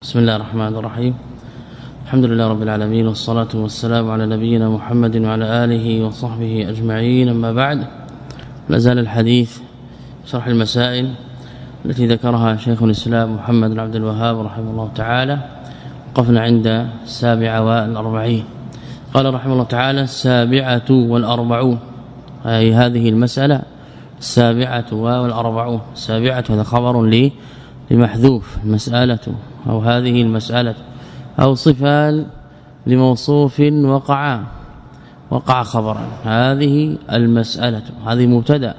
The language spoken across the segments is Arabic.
بسم الله الرحمن الرحيم. الحمد لله رب العالمين والصلاة والسلام على نبينا محمد وعلى آله وصحبه أجمعين. أما بعد نزال الحديث شرح المسائل التي ذكرها شيخ الإسلام محمد بن عبد الوهاب رحمه الله تعالى. وقفنا عند السابعة والأربعين. قال رحمه الله تعالى السابعة والأربعون. أي هذه المسألة السابعة والأربعون. السابعة هذا خبر لي لمحذوف مسألة أو هذه المسألة أو صفة لموصوف وقع وقع خبرا. هذه المسألة هذه مبتدأ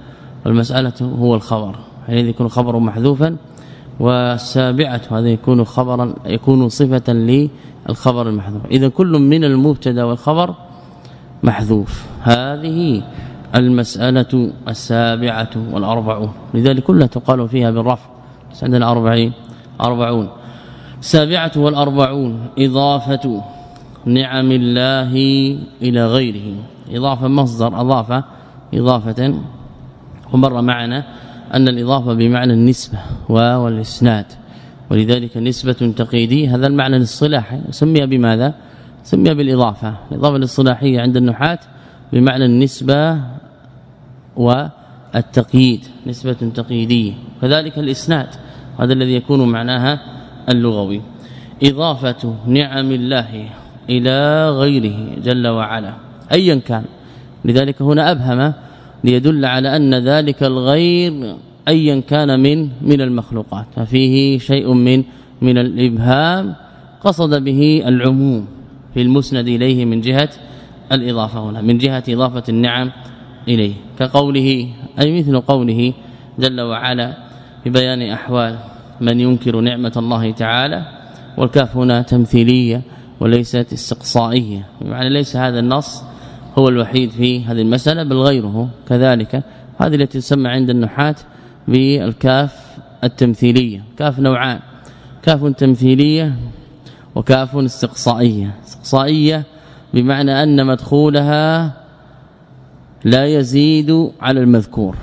والمسألة هو الخبر. حينئذ يكون خبر محذوفا والسابعة هذا يكون خبرا يكون صفة للخبر المحذوف. إذا كل من المبتدأ والخبر محذوف. هذه المسألة السابعة والأربعون لذلك كلها تقال فيها بالرفع. عندنا 40 40 السابعة والأربعون إضافة نعم الله إلى غيره. إضافة مصدر أضاف إضافة. ومر معنا أن الإضافة بمعنى النسبة والإسناد. ولذلك نسبة تقييدية هذا المعنى الاصطلاحي. سمي بماذا؟ سمي بالإضافة. الإضافة الاصطلاحية عند النحاة بمعنى النسبة والتقييد نسبة تقييدية. كذلك الإسناد هذا الذي يكون معناها اللغوي. إضافة نعم الله إلى غيره جل وعلا. ايا كان. لذلك هنا أبهم ليدل على أن ذلك الغير ايا كان من من المخلوقات. ففيه شيء من من الإبهام قصد به العموم. في المسند إليه من جهة الإضافة هنا من جهة إضافة النعم إليه. كقوله أي مثل قوله جل وعلا في بيان أحوال من ينكر نعمة الله تعالى والكاف هنا تمثيلية وليست استقصائية. بمعنى ليس هذا النص هو الوحيد في هذه المسألة بل غيره كذلك. هذه التي تسمى عند النحاة بالكاف التمثيلية. كاف نوعان. كاف تمثيلية وكاف استقصائية. استقصائية بمعنى أن مدخولها لا يزيد على المذكور.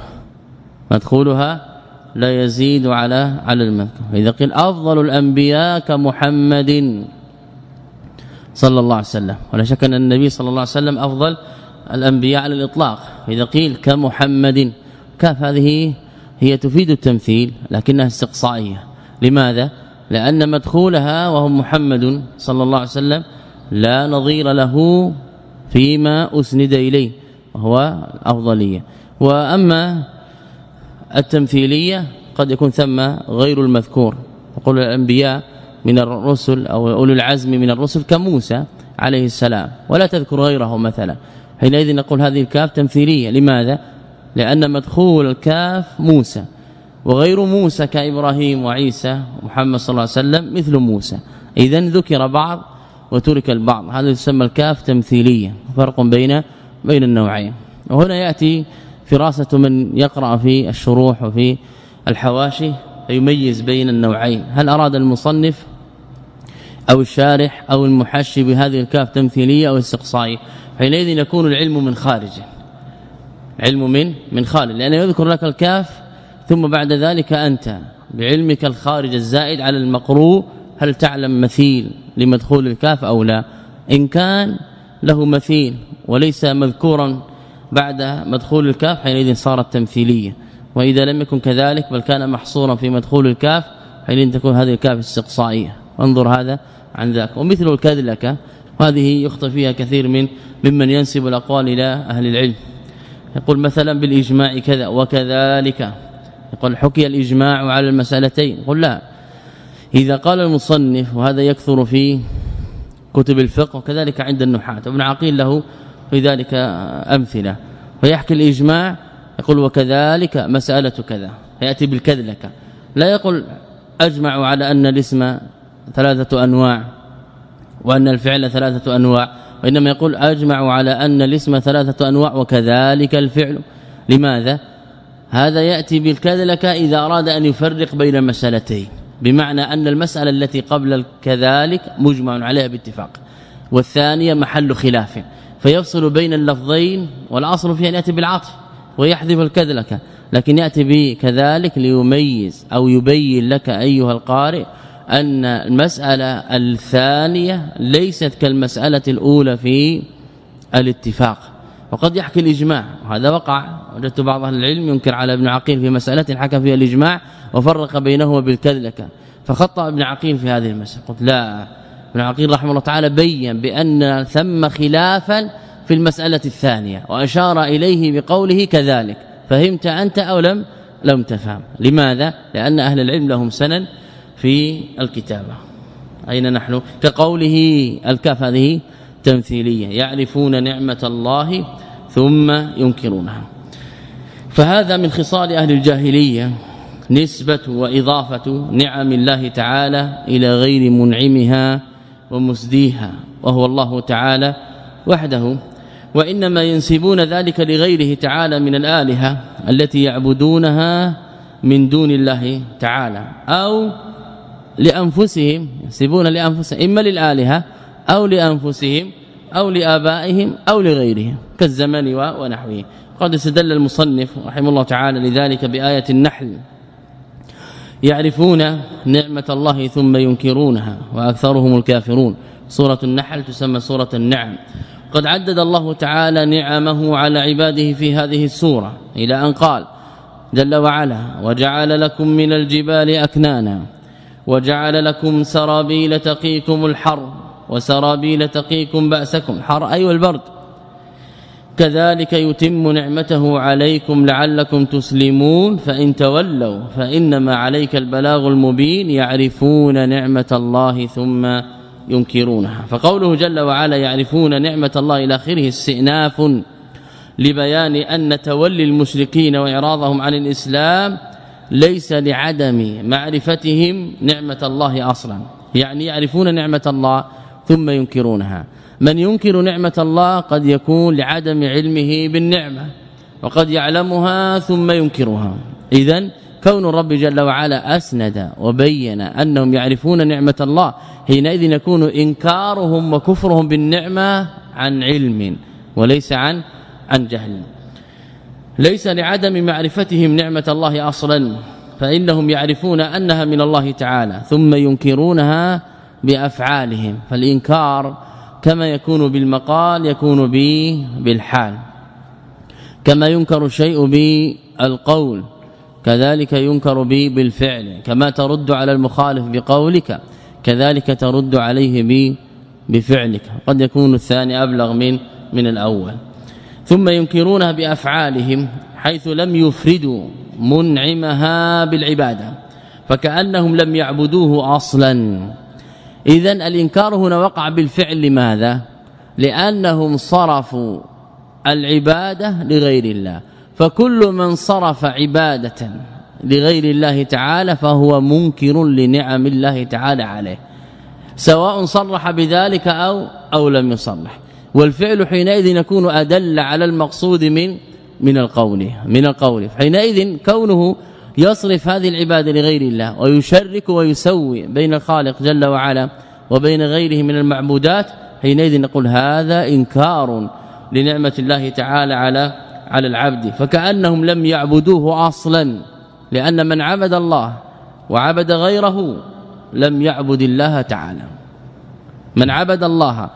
مدخولها لا يزيد على على المذكور. إذا قيل أفضل الأنبياء كمحمد صلى الله عليه وسلم. ولا شك أن النبي صلى الله عليه وسلم أفضل الأنبياء على الإطلاق. إذا قيل كمحمد كاف هذه هي تفيد التمثيل لكنها استقصائية. لماذا؟ لأن مدخولها وهو محمد صلى الله عليه وسلم لا نظير له فيما أسند إليه. وهو الافضليه وأما التمثيلية قد يكون ثم غير المذكور. يقول الأنبياء من الرسل أو اولي العزم من الرسل كموسى عليه السلام. ولا تذكر غيره مثلا. حينئذ نقول هذه الكاف تمثيلية. لماذا؟ لأن مدخول الكاف موسى. وغير موسى كإبراهيم وعيسى ومحمد صلى الله عليه وسلم مثل موسى. اذا ذكر بعض وترك البعض. هذا يسمى الكاف تمثيلية. فرق بين بين النوعين. وهنا يأتي فراسة من يقرأ في الشروح وفي الحواشي فيميز بين النوعين. هل أراد المصنف أو الشارح أو المحشي بهذه الكاف تمثيلية أو استقصائية؟ حينئذ يكون العلم من خارج. علم من من خارج. لأنه يذكر لك الكاف ثم بعد ذلك أنت. بعلمك الخارج الزائد على المقروء هل تعلم مثيل لمدخول الكاف أو لا؟ إن كان له مثيل وليس مذكورا بعد مدخول الكاف حينئذ صارت تمثيلية. وإذا لم يكن كذلك بل كان محصورا في مدخول الكاف حينئذ تكون هذه الكاف استقصائية. انظر هذا عن ذاك. ومثل الكذلك وهذه يخطئ فيها كثير من ممن ينسب الأقوال إلى أهل العلم. يقول مثلا بالإجماع كذا وكذلك. يقول حكي الإجماع على المسألتين. قل لا. إذا قال المصنف وهذا يكثر في كتب الفقه وكذلك عند النحاة. ابن عقيل له في ذلك أمثلة. ويحكي الإجماع يقول وكذلك مسألة كذا ياتي بالكذلك لا يقول أجمع على أن الاسم ثلاثة أنواع وأن الفعل ثلاثة أنواع وإنما يقول أجمع على أن الاسم ثلاثة أنواع وكذلك الفعل. لماذا؟ هذا يأتي بالكذلك إذا أراد أن يفرق بين المسالتين بمعنى أن المسألة التي قبل كذلك مجمع عليها باتفاق والثانية محل خلاف. فيفصل بين اللفظين والأصل فيها أن يأتي بالعطف ويحذف الكذلك لكن يأتي به كذلك ليميز أو يبين لك أيها القارئ أن المسألة الثانية ليست كالمسألة الأولى في الاتفاق. وقد يحكي الإجماع وهذا وقع. وجدت بعض أهل العلم ينكر على ابن عقيل في مسألة حكى فيها الإجماع وفرق بينه بالكذلكه فخطأ ابن عقيل في هذه المسألة. قلت لا ابن عقيل رحمه الله تعالى بين بأن ثم خلافا في المسألة الثانية وأشار إليه بقوله كذلك فهمت أنت أو لم؟ لم تفهم. لماذا؟ لأن أهل العلم لهم سنن في الكتابة. أين نحن؟ كقوله الكاف هذه تمثيلية يعرفون نعمة الله ثم ينكرونها. فهذا من خصال أهل الجاهلية نسبة وإضافة نعم الله تعالى إلى غير منعمها ومسديها وهو الله تعالى وحده. وإنما ينسبون ذلك لغيره تعالى من الآلهة التي يعبدونها من دون الله تعالى. أو لأنفسهم ينسبون لانفسهم إما للآلهة أو لأنفسهم أو لآبائهم أو لغيرهم كالزمن ونحوه. قد استدل المصنف رحمه الله تعالى لذلك بآية النحل. يعرفون نعمة الله ثم ينكرونها وأكثرهم الكافرون. سورة النحل تسمى سورة النعم. قد عدد الله تعالى نعمه على عباده في هذه السورة. إلى أن قال جل وعلا وجعل لكم من الجبال أكنانا وجعل لكم سرابيل تقيكم الحر وسرابيل تقيكم بأسكم. الحر أي أيوة والبرد كذلك يتم نعمته عليكم لعلكم تسلمون فإن تولوا فإنما عليك البلاغ المبين يعرفون نعمة الله ثم ينكرونها. فقوله جل وعلا يعرفون نعمة الله إلى آخره استئناف لبيان أن تولي المشركين وإعراضهم عن الإسلام ليس لعدم معرفتهم نعمة الله أصلا. يعني يعرفون نعمة الله ثم ينكرونها. من ينكر نعمة الله قد يكون لعدم علمه بالنعمة وقد يعلمها ثم ينكرها. اذا كون الرب جل وعلا أسند وبين أنهم يعرفون نعمة الله حينئذ يكون إنكارهم وكفرهم بالنعمة عن علم وليس عن عن جهل. ليس لعدم معرفتهم نعمة الله أصلا فإنهم يعرفون أنها من الله تعالى ثم ينكرونها بأفعالهم فالإنكار كما يكون بالمقال يكون به بالحال. كما ينكر الشيء بالقول كذلك ينكر به بالفعل. كما ترد على المخالف بقولك كذلك ترد عليه بفعلك. قد يكون الثاني أبلغ من من الأول. ثم ينكرونها بأفعالهم حيث لم يفردوا منعمها بالعبادة فكأنهم لم يعبدوه أصلا. اذا الإنكار هنا وقع بالفعل لماذا؟ لأنهم صرفوا العبادة لغير الله. فكل من صرف عبادة لغير الله تعالى فهو منكر لنعم الله تعالى عليه. سواء صرح بذلك أو أو لم يصرح. والفعل حينئذ يكون أدل على المقصود من من القول من القول. حينئذ كونه يصرف هذه العباده لغير الله ويشرك ويسوي بين الخالق جل وعلا وبين غيره من المعبودات حينئذ نقول هذا إنكار لنعمة الله تعالى على على العبد. فكأنهم لم يعبدوه أصلا لأن من عبد الله وعبد غيره لم يعبد الله تعالى. من عبد الله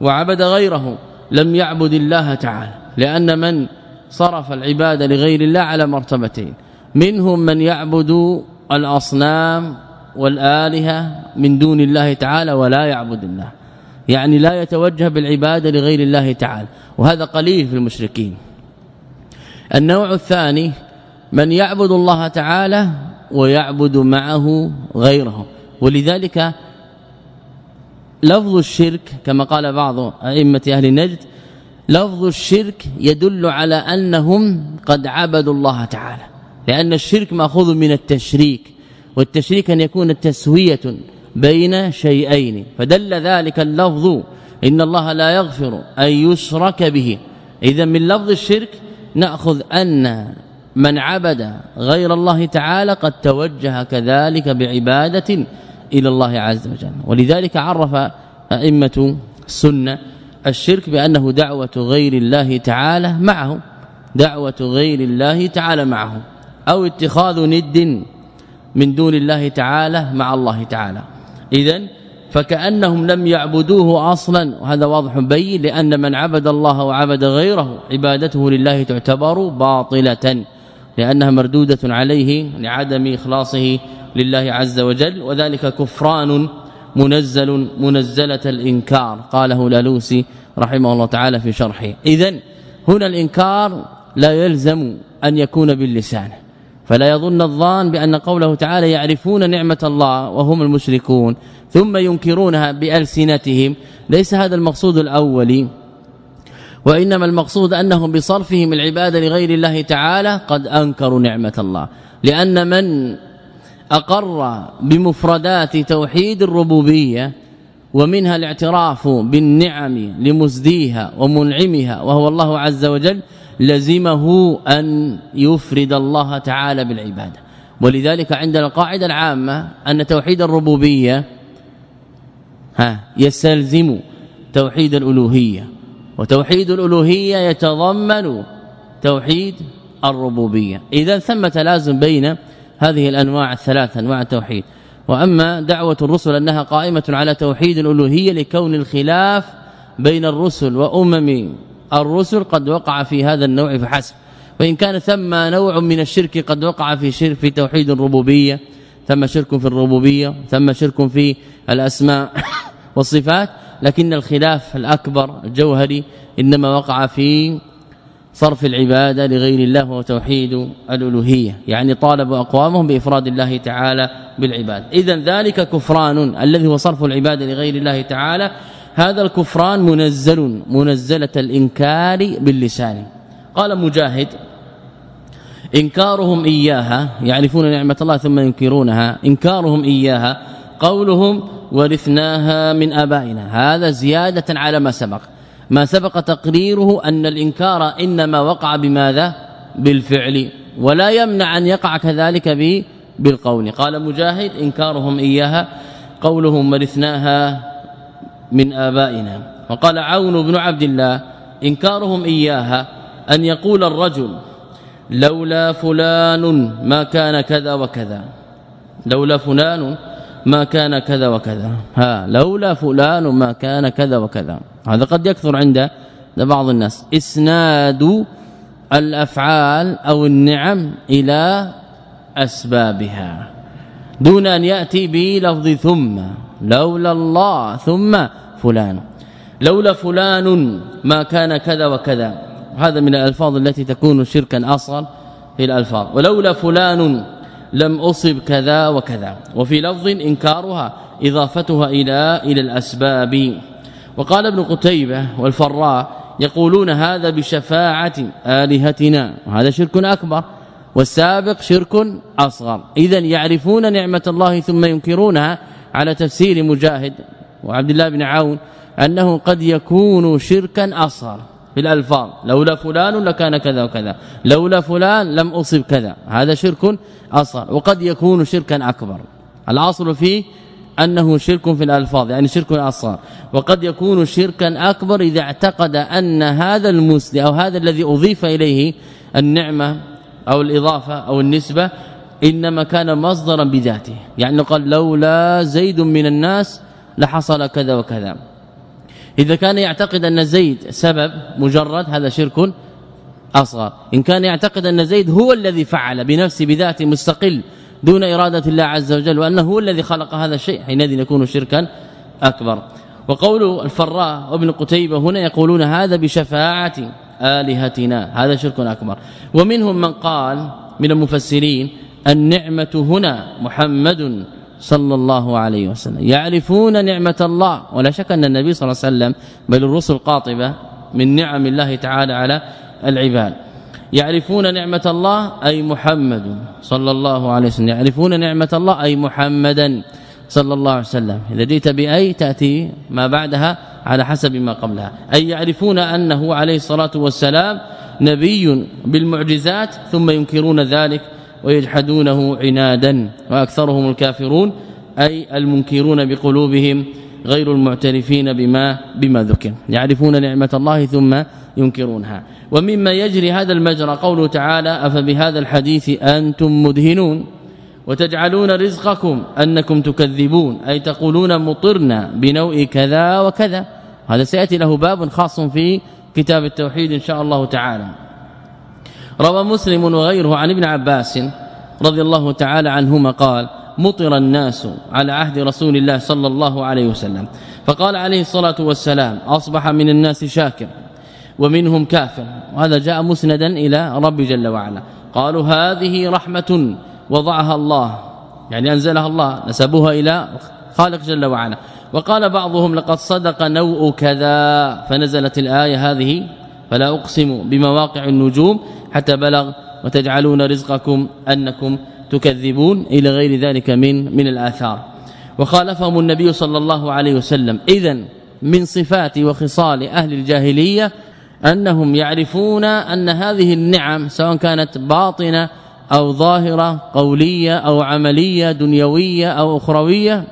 وعبد غيره لم يعبد الله تعالى لأن من صرف العباده لغير الله على مرتبتين. منهم من يعبد الأصنام والآلهة من دون الله تعالى ولا يعبد الله. يعني لا يتوجه بالعبادة لغير الله تعالى. وهذا قليل في المشركين. النوع الثاني من يعبد الله تعالى ويعبد معه غيره. ولذلك لفظ الشرك كما قال بعض أئمة أهل النجد لفظ الشرك يدل على أنهم قد عبدوا الله تعالى. لأن الشرك مأخوذ من التشريك والتشريك أن يكون تسوية بين شيئين فدل ذلك اللفظ إن الله لا يغفر أن يشرك به. اذا من لفظ الشرك نأخذ أن من عبد غير الله تعالى قد توجه كذلك بعبادة إلى الله عز وجل. ولذلك عرف أئمة السنة الشرك بأنه دعوة غير الله تعالى معه دعوة غير الله تعالى معه. أو اتخاذ ند من دون الله تعالى مع الله تعالى. اذا فكأنهم لم يعبدوه أصلا. وهذا واضح بين لأن من عبد الله وعبد غيره عبادته لله تعتبر باطلة لأنها مردودة عليه لعدم إخلاصه لله عز وجل وذلك كفران منزل منزلة الإنكار قاله لالوسي رحمه الله تعالى في شرحه. اذا هنا الإنكار لا يلزم أن يكون باللسان. فلا يظن الظان بأن قوله تعالى يعرفون نعمة الله وهم المشركون ثم ينكرونها بألسنتهم. ليس هذا المقصود الأولي وإنما المقصود أنهم بصرفهم العبادة لغير الله تعالى قد أنكروا نعمة الله. لأن من أقر بمفردات توحيد الربوبية ومنها الاعتراف بالنعم لمزديها ومنعمها وهو الله عز وجل لزمه أن يفرد الله تعالى بالعبادة. ولذلك عند القاعدة العامة أن توحيد الربوبية ها يستلزم توحيد الألوهية. وتوحيد الألوهية يتضمن توحيد الربوبية. اذا ثم تلازم بين هذه الأنواع الثلاثة أنواع التوحيد. وأما دعوة الرسل أنها قائمة على توحيد الألوهية لكون الخلاف بين الرسل وأمم الرسل قد وقع في هذا النوع فحسب. وإن كان ثم نوع من الشرك قد وقع في شرك في توحيد الربوبية ثم شرك في الربوبية ثم شرك في الأسماء والصفات لكن الخلاف الأكبر الجوهري إنما وقع في صرف العبادة لغير الله وتوحيد الألوهية. يعني طالب أقوامهم بإفراد الله تعالى بالعباد اذا ذلك كفران الذي هو صرف العبادة لغير الله تعالى هذا الكفران منزل منزلة الإنكار باللسان. قال مجاهد إنكارهم إياها يعرفون نعمة الله ثم ينكرونها إنكارهم إياها قولهم ورثناها من آبائنا. هذا زيادة على ما سبق. ما سبق تقريره أن الإنكار إنما وقع بماذا؟ بالفعل. ولا يمنع أن يقع كذلك بالقول. قال مجاهد إنكارهم إياها قولهم ورثناها من آبائنا. وقال عون بن عبد الله إنكارهم إياها أن يقول الرجل لولا فلان ما كان كذا وكذا. لولا فلان ما كان كذا وكذا. ها لولا فلان ما كان كذا وكذا. هذا قد يكثر عند بعض الناس. إسناد الأفعال أو النعم إلى أسبابها. دون أن يأتي بلفظ ثم. لولا الله ثم فلان. لولا فلان ما كان كذا وكذا. هذا من الألفاظ التي تكون شركا اصغر في الألفاظ. ولولا فلان لم أصب كذا وكذا. وفي لفظ إنكارها إضافتها إلى إلى الأسباب. وقال ابن قتيبة والفراء يقولون هذا بشفاعة آلهتنا. وهذا شرك أكبر. والسابق شرك أصغر. اذا يعرفون نعمة الله ثم ينكرونها على تفسير مجاهد. وعبد الله بن عون أنه قد يكون شركا أصغر في الألفاظ. لولا فلان لكان كذا وكذا. لولا فلان لم أصب كذا. هذا شرك أصغر. وقد يكون شركا أكبر. الأصل فيه أنه شرك في الألفاظ يعني شرك أصغر. وقد يكون شركا أكبر إذا اعتقد أن هذا المسلم أو هذا الذي أضيف إليه النعمة أو الإضافة أو النسبة إنما كان مصدرا بذاته. يعني قال لولا زيد من الناس لحصل كذا وكذا. إذا كان يعتقد أن زيد سبب مجرد هذا شرك أصغر. إن كان يعتقد أن زيد هو الذي فعل بنفسه بذاته مستقل دون إرادة الله عز وجل وأنه هو الذي خلق هذا الشيء حينئذ يكون شركا أكبر. وقول الفراء وابن قتيبة هنا يقولون هذا بشفاعة آلهتنا هذا شرك أكبر. ومنهم من قال من المفسرين النعمه هنا محمد صلى الله عليه وسلم. يعرفون نعمة الله. ولا شك أن النبي صلى الله عليه وسلم بل الرسل قاطبة من نعم الله تعالى على العباد. يعرفون نعمة الله أي محمد. صلى الله عليه وسلم. يعرفون نعمة الله أي محمدا. صلى الله عليه وسلم. إذا جئت بأي تأتي ما بعدها على حسب ما قبلها. أي يعرفون أنه عليه الصلاة والسلام نبي بالمعجزات ثم ينكرون ذلك ويجحدونه عنادا وأكثرهم الكافرون أي المنكرون بقلوبهم غير المعترفين بما بما ذكر يعرفون نعمة الله ثم ينكرونها. ومما يجري هذا المجرى قوله تعالى أفبهذا الحديث أنتم مدهنون؟ وتجعلون رزقكم أنكم تكذبون أي تقولون مطرنا بنوء كذا وكذا. هذا سيأتي له باب خاص في كتاب التوحيد إن شاء الله تعالى. روى مسلم وغيره عن ابن عباس رضي الله تعالى عنهما قال مطر الناس على عهد رسول الله صلى الله عليه وسلم. فقال عليه الصلاة والسلام أصبح من الناس شاكر ومنهم كافر. وهذا جاء مسندا إلى رب جل وعلا. قالوا هذه رحمة وضعها الله يعني أنزلها الله نسبوها إلى خالق جل وعلا. وقال بعضهم لقد صدق نوء كذا فنزلت الآية هذه فلا أقسم بمواقع النجوم حتى بلغ وتجعلون رزقكم أنكم تكذبون إلى غير ذلك من من الآثار. وخالفهم النبي صلى الله عليه وسلم. اذا من صفات وخصال أهل الجاهلية أنهم يعرفون أن هذه النعم سواء كانت باطنة أو ظاهرة قولية أو عملية دنيوية أو أخروية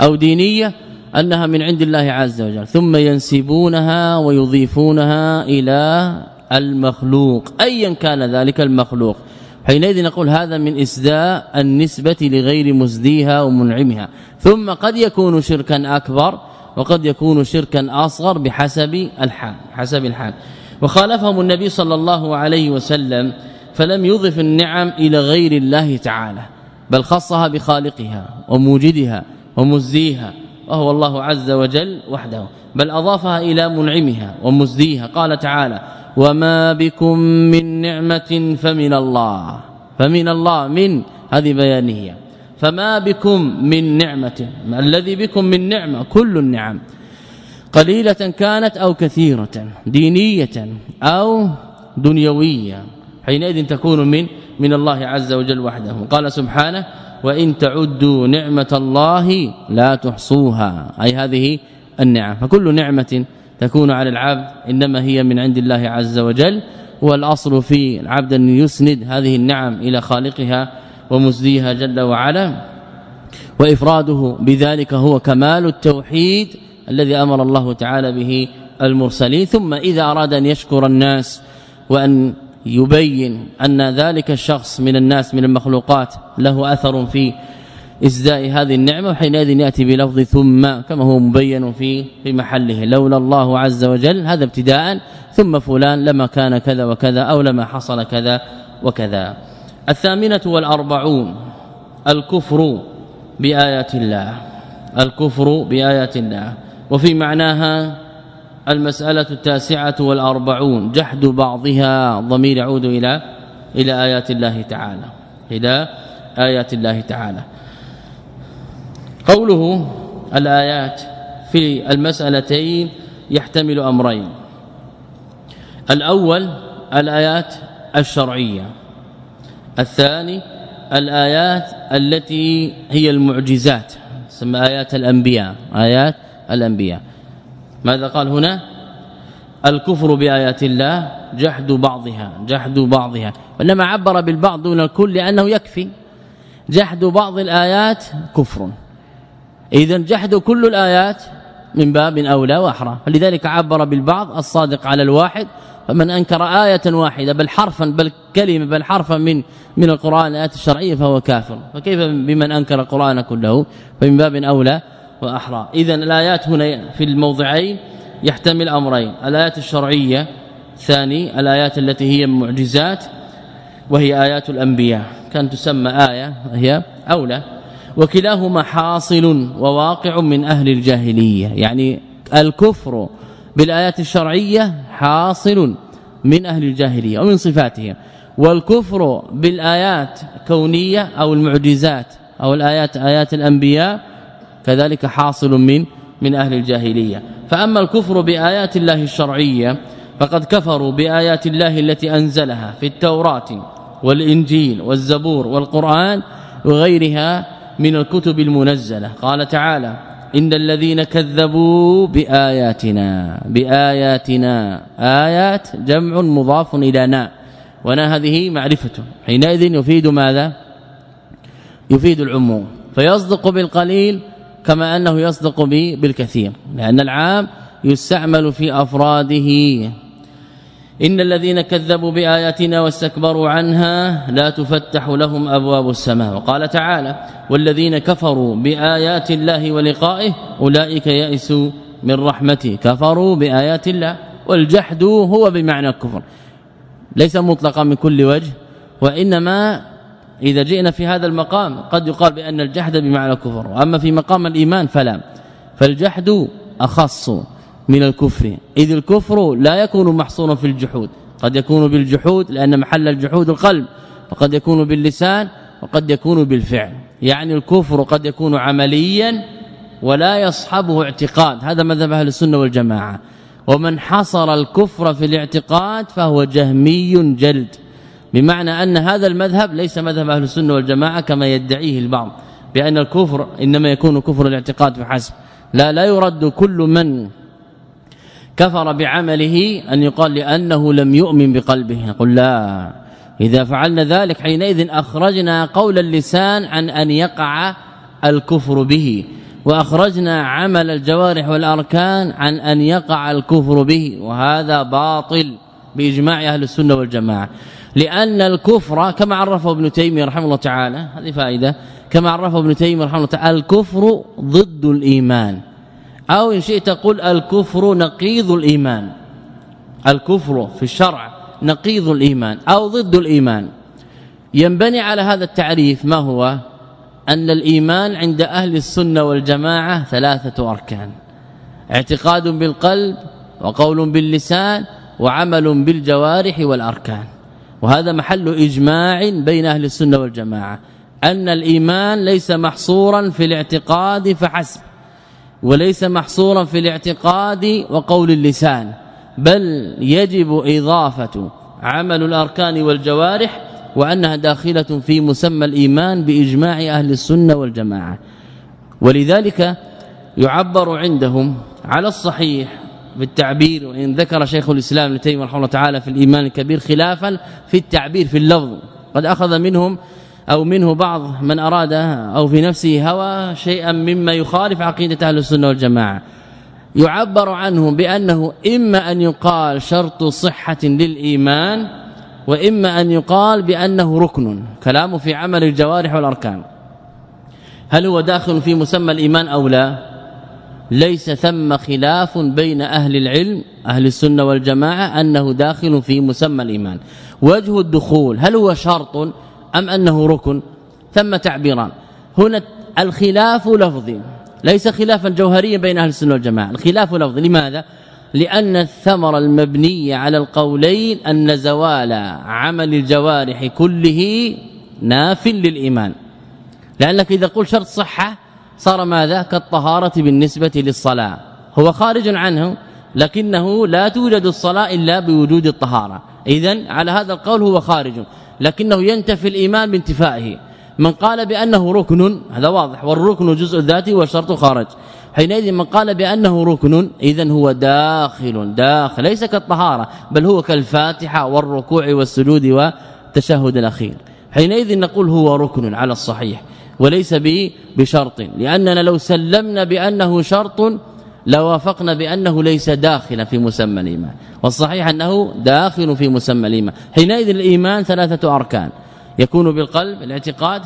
أو دينية أنها من عند الله عز وجل. ثم ينسبونها ويضيفونها إلى المخلوق ايا كان ذلك المخلوق. حينئذ نقول هذا من اسداء النسبة لغير مزديها ومنعمها. ثم قد يكون شركا أكبر وقد يكون شركا أصغر بحسب الحال حسب الحال. وخالفهم النبي صلى الله عليه وسلم فلم يضف النعم إلى غير الله تعالى بل خصها بخالقها وموجدها ومزديها وهو الله عز وجل وحده بل أضافها إلى منعمها ومزديها. قال تعالى وما بكم من نعمة فمن الله فمن الله من هذه بيانيه فما بكم من نعمة الذي بكم من نعمة كل النعم قليلة كانت أو كثيرة دينية أو دنيوية حينئذ تكون من من الله عز وجل وحده قال سبحانه وإن تعدوا نعمة الله لا تحصوها أي هذه النعم فكل نعمة تكون على العبد إنما هي من عند الله عز وجل والأصل في العبد أن يسند هذه النعم إلى خالقها ومزديها جل وعلا. وإفراده بذلك هو كمال التوحيد الذي أمر الله تعالى به المرسلين. ثم إذا أراد أن يشكر الناس وأن يبين أن ذلك الشخص من الناس من المخلوقات له أثر في إزداء هذه النعمة حينئذ يأتي بلفظ ثم كما هو مبين في في محله. لولا الله عز وجل هذا ابتداء ثم فلان لما كان كذا وكذا أو لما حصل كذا وكذا. الثامنة والأربعون الكفر بآيات الله. الكفر بآيات الله. وفي معناها المسألة التاسعة والأربعون جحد بعضها ضمير يعود إلى إلى آيات الله تعالى. إلى آيات الله تعالى. قوله الآيات في المسألتين يحتمل أمرين. الأول الآيات الشرعية. الثاني الآيات التي هي المعجزات تسمى آيات الأنبياء آيات الأنبياء. ماذا قال هنا؟ الكفر بآيات الله جحد بعضها جحد بعضها. وانما عبر بالبعض دون الكل لأنه يكفي. جحد بعض الآيات كفر. اذا جحد كل الآيات من باب اولى وأحرى. فلذلك عبر بالبعض الصادق على الواحد فمن أنكر آية واحدة بل حرفا بل كلمة بل حرفا من من القرآن الآيات الشرعية فهو كافر. فكيف بمن أنكر القرآن كله؟ فمن باب اولى وأحرى. اذا الآيات هنا في الموضعين يحتمل أمرين. الآيات الشرعية ثاني الآيات التي هي معجزات وهي آيات الأنبياء. كان تسمى آية هي أولى. وكلاهما حاصل وواقع من أهل الجاهلية. يعني الكفر بالآيات الشرعية حاصل من أهل الجاهلية ومن صفاتهم. والكفر بالآيات كونية أو المعجزات أو الآيات آيات الأنبياء كذلك حاصل من من أهل الجاهلية. فأما الكفر بآيات الله الشرعية فقد كفروا بآيات الله التي أنزلها في التوراة والإنجيل والزبور والقرآن وغيرها من الكتب المنزلة. قال تعالى إن الذين كذبوا بآياتنا بآياتنا آيات جمع مضاف إلى نا ونا هذه معرفة. حينئذ يفيد ماذا؟ يفيد العموم. فيصدق بالقليل كما أنه يصدق بالكثير. لأن العام يستعمل في أفراده. إن الذين كذبوا بآياتنا واستكبروا عنها لا تفتح لهم أبواب السماء. وقال تعالى والذين كفروا بآيات الله ولقائه أولئك يئسوا من رحمته كفروا بآيات الله والجحد هو بمعنى الكفر. ليس مطلقا من كل وجه وإنما إذا جئنا في هذا المقام قد يقال بأن الجحد بمعنى الكفر. وأما في مقام الإيمان فلا فالجحد أخص. من الكفر. إذ الكفر لا يكون محصورا في الجحود. قد يكون بالجحود لأن محل الجحود القلب وقد يكون باللسان وقد يكون بالفعل. يعني الكفر قد يكون عمليا ولا يصحبه اعتقاد. هذا مذهب أهل السنة والجماعة. ومن حصر الكفر في الاعتقاد فهو جهمي جلد. بمعنى أن هذا المذهب ليس مذهب أهل السنة والجماعة كما يدعيه البعض بأن الكفر إنما يكون كفر الاعتقاد فحسب. لا لا يرد كل من كفر بعمله أن يقال لأنه لم يؤمن بقلبه. يقول لا. إذا فعلنا ذلك حينئذ أخرجنا قول اللسان عن أن يقع الكفر به وأخرجنا عمل الجوارح والأركان عن أن يقع الكفر به وهذا باطل بإجماع أهل السنة والجماعة. لأن الكفر كما عرفه ابن تيمية رحمه الله تعالى هذه فائدة كما عرفه ابن تيمية رحمه الله تعالى الكفر ضد الإيمان. أو إن شئت قل الكفر نقيض الإيمان. الكفر في الشرع نقيض الإيمان أو ضد الإيمان. ينبني على هذا التعريف ما هو؟ أن الإيمان عند أهل السنة والجماعة ثلاثة أركان. اعتقاد بالقلب وقول باللسان وعمل بالجوارح والأركان. وهذا محل إجماع بين أهل السنة والجماعة. أن الإيمان ليس محصورا في الاعتقاد فحسب. وليس محصورا في الاعتقاد وقول اللسان بل يجب إضافة عمل الأركان والجوارح وأنها داخلة في مسمى الإيمان بإجماع أهل السنة والجماعة. ولذلك يعبر عندهم على الصحيح بالتعبير وإن ذكر شيخ الإسلام تيمية رحمه الله تعالى في الإيمان الكبير خلافا في التعبير في اللفظ. قد أخذ منهم أو منه بعض من أراد أو في نفسه هوى شيئا مما يخالف عقيدة أهل السنة والجماعة. يعبر عنه بأنه إما أن يقال شرط صحة للإيمان وإما أن يقال بأنه ركن كلامه في عمل الجوارح والأركان. هل هو داخل في مسمى الإيمان أو لا؟ ليس ثم خلاف بين أهل العلم أهل السنة والجماعة أنه داخل في مسمى الإيمان. وجه الدخول هل هو شرط؟ أم أنه ركن؟ ثم تعبيران. هنا الخلاف لفظي ليس خلافا جوهريا بين أهل السنة والجماعة. الخلاف لفظي لماذا؟ لأن الثمر المبني على القولين أن زوال عمل الجوارح كله ناف للإيمان. لأنك إذا قلت شرط صحة صار ماذا؟ كالطهارة بالنسبة للصلاة. هو خارج عنه لكنه لا توجد الصلاة إلا بوجود الطهارة. إذا على هذا القول هو خارج. لكنه ينتفي الإيمان بانتفائه. من قال بأنه ركن هذا واضح والركن جزء ذاتي والشرط خارج. حينئذ من قال بأنه ركن اذا هو داخل داخل ليس كالطهارة بل هو كالفاتحة والركوع والسجود والتشهد الأخير. حينئذ نقول هو ركن على الصحيح وليس بشرط لأننا لو سلمنا بأنه شرط لوافقنا بأنه ليس داخلا في مسمى الإيمان. والصحيح أنه داخل في مسمى الإيمان. حينئذ الإيمان ثلاثة أركان. يكون بالقلب الاعتقاد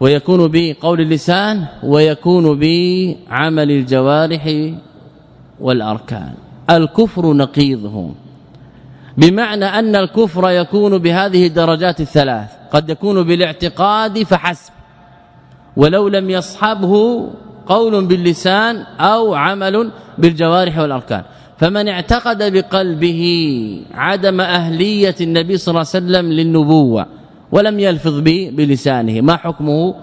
ويكون بقول اللسان ويكون بعمل الجوارح والأركان. الكفر نقيضه بمعنى أن الكفر يكون بهذه الدرجات الثلاث. قد يكون بالاعتقاد فحسب. ولو لم يصحبه قول باللسان أو عمل بالجوارح والأركان. فمن اعتقد بقلبه عدم أهلية النبي صلى الله عليه وسلم للنبوة ولم يلفظ به بلسانه ما حكمه؟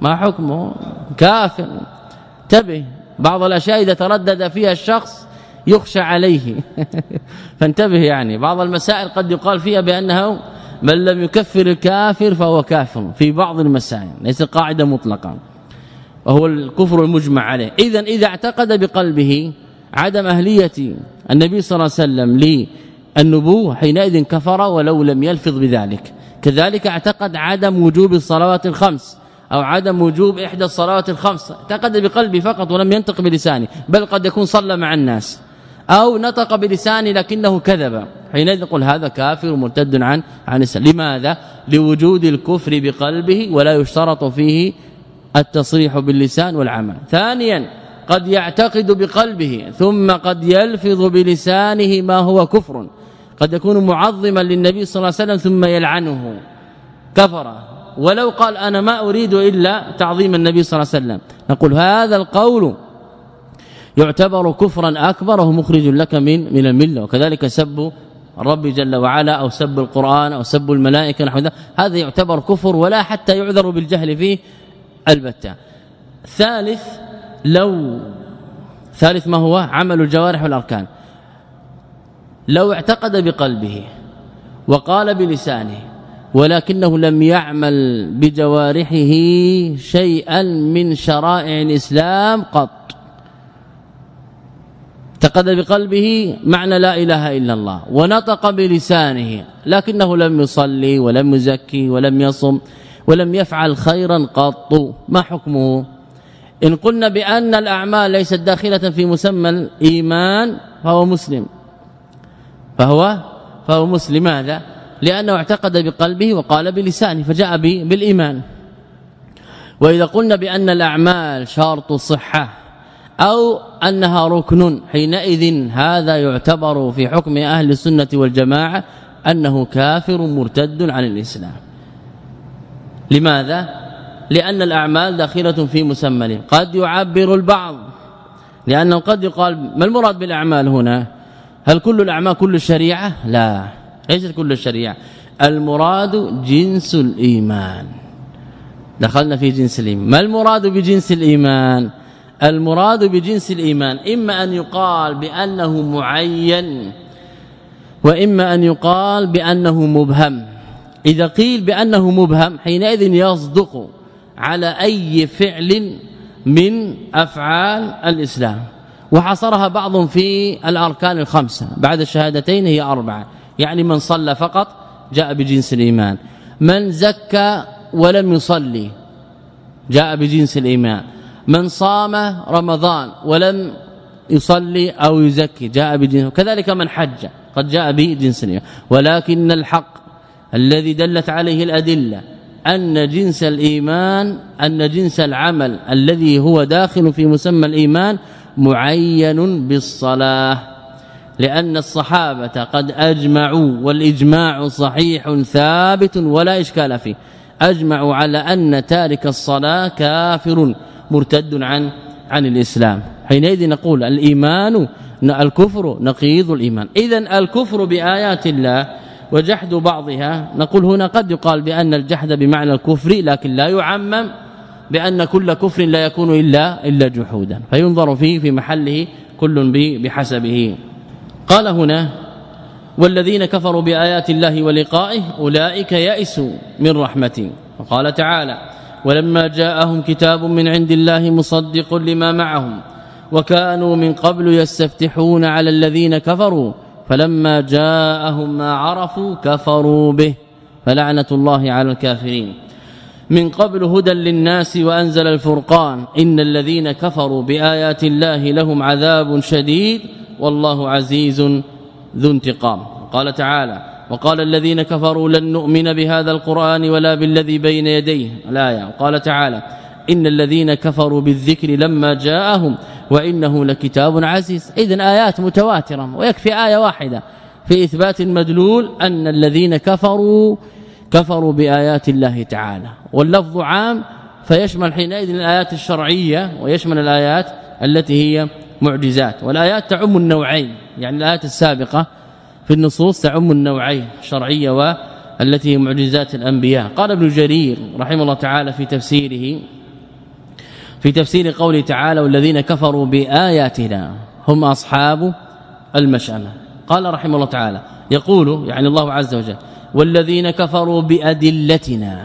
ما حكمه؟ كافر انتبه بعض الأشياء إذا تردد فيها الشخص يخشى عليه. فانتبه يعني بعض المسائل قد يقال فيها بأنه من لم يكفر الكافر فهو كافر في بعض المسائل ليس قاعدة مطلقة. وهو الكفر المجمع عليه. اذا إذا اعتقد بقلبه عدم أهلية النبي صلى الله عليه وسلم النبوة حينئذ كفر ولو لم يلفظ بذلك. كذلك اعتقد عدم وجوب الصلوات الخمس أو عدم وجوب إحدى الصلوات الخمس. اعتقد بقلبه فقط ولم ينطق بلسانه بل قد يكون صلى مع الناس أو نطق بلسانه لكنه كذب. حينئذ نقول هذا كافر مرتد عن عن لماذا؟ لوجود الكفر بقلبه ولا يشترط فيه التصريح باللسان والعمل. ثانيا قد يعتقد بقلبه ثم قد يلفظ بلسانه ما هو كفر. قد يكون معظما للنبي صلى الله عليه وسلم ثم يلعنه. كفر. ولو قال أنا ما أريد إلا تعظيم النبي صلى الله عليه وسلم. نقول هذا القول يعتبر كفرا أكبر وهو مخرج لك من من الملة. وكذلك سب الرب جل وعلا أو سب القرآن أو سب الملائكة نحو هذا يعتبر كفر ولا حتى يعذر بالجهل فيه. البتة. ثالث لو ثالث ما هو؟ عمل الجوارح والأركان. لو اعتقد بقلبه وقال بلسانه ولكنه لم يعمل بجوارحه شيئا من شرائع الإسلام قط. اعتقد بقلبه معنى لا إله إلا الله ونطق بلسانه لكنه لم يصلي ولم يزكي ولم يصم. ولم يفعل خيرا قط. ما حكمه؟ إن قلنا بأن الأعمال ليست داخلة في مسمى الإيمان فهو مسلم. فهو فهو مسلم. ماذا لأنه اعتقد بقلبه وقال بلسانه فجاء بالإيمان. وإذا قلنا بأن الأعمال شرط الصحه أو أنها ركن حينئذ هذا يعتبر في حكم أهل السنة والجماعة أنه كافر مرتد عن الإسلام. لماذا؟ لأن الأعمال داخلة في مسمى قد يعبر البعض. لأنه قد يقال ما المراد بالأعمال هنا؟ هل كل الأعمال كل الشريعة؟ لا. ليست كل الشريعة. المراد جنس الإيمان. دخلنا في جنس الإيمان. ما المراد بجنس الإيمان؟ المراد بجنس الإيمان إما أن يقال بأنه معين وإما أن يقال بأنه مبهم. إذا قيل بأنه مبهم حينئذ يصدق على أي فعل من أفعال الإسلام. وحصرها بعض في الأركان الخمسة بعد الشهادتين هي أربعة. يعني من صلى فقط جاء بجنس الإيمان. من زكى ولم يصلي جاء بجنس الإيمان. من صام رمضان ولم يصلي أو يزكي جاء بجنس كذلك من حج قد جاء بجنس الإيمان. ولكن الحق الذي دلت عليه الأدلة أن جنس الإيمان أن جنس العمل الذي هو داخل في مسمى الإيمان معين بالصلاة لأن الصحابة قد أجمعوا والإجماع صحيح ثابت ولا إشكال فيه أجمعوا على أن تارك الصلاة كافر مرتد عن عن الإسلام. حينئذ نقول الإيمان الكفر نقيض الإيمان. إذا الكفر بآيات الله وجحد بعضها. نقول هنا قد يقال بأن الجحد بمعنى الكفر لكن لا يعمم بأن كل كفر لا يكون إلا إلا جحودا. فينظر فيه في محله كل بحسبه. قال هنا والذين كفروا بآيات الله ولقائه أولئك يئسوا من رحمته وقال تعالى ولما جاءهم كتاب من عند الله مصدق لما معهم وكانوا من قبل يستفتحون على الذين كفروا فلما جاءهم ما عرفوا كفروا به فلعنة الله على الكافرين. من قبل هدى للناس وأنزل الفرقان. إن الذين كفروا بآيات الله لهم عذاب شديد والله عزيز ذو انتقام. قال تعالى وقال الذين كفروا لن نؤمن بهذا القرآن ولا بالذي بين يديه. الآية. قال تعالى إن الذين كفروا بالذكر لما جاءهم وإنه لكتاب عزيز. اذا آيات متواترة ويكفي آية واحدة. في إثبات المدلول أن الذين كفروا كفروا بآيات الله تعالى. واللفظ عام فيشمل حينئذ الآيات الشرعية ويشمل الآيات التي هي معجزات. والآيات تعم النوعين يعني الآيات السابقة في النصوص تعم النوعين الشرعية والتي هي معجزات الأنبياء. قال ابن جرير رحمه الله تعالى في تفسيره في تفسير قوله تعالى والذين كفروا بآياتنا هم أصحاب المشأمة. قال رحمه الله تعالى يقول يعني الله عز وجل والذين كفروا بأدلتنا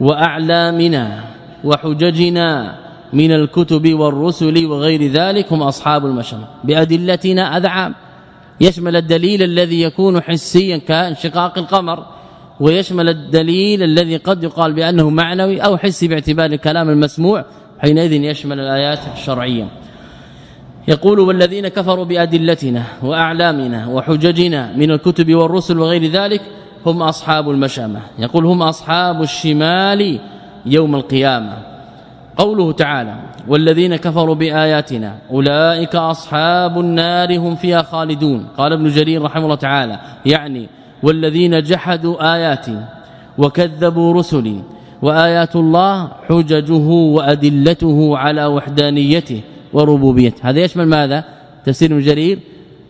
وأعلامنا وحججنا من الكتب والرسل وغير ذلك هم أصحاب المشأمة. بأدلتنا أدعام يشمل الدليل الذي يكون حسيا كانشقاق القمر. ويشمل الدليل الذي قد يقال بأنه معنوي أو حسي باعتبار الكلام المسموع حينئذ يشمل الآيات الشرعية. يقول والذين كفروا بأدلتنا وأعلامنا وحججنا من الكتب والرسل وغير ذلك هم أصحاب المشامة. يقول هم أصحاب الشمال يوم القيامة. قوله تعالى والذين كفروا بآياتنا أولئك أصحاب النار هم فيها خالدون. قال ابن جرير رحمه الله تعالى يعني والذين جحدوا آياتي وكذبوا رسلي وآيات الله حججه وأدلته على وحدانيته وربوبيته. هذا يشمل ماذا؟ تفسير جرير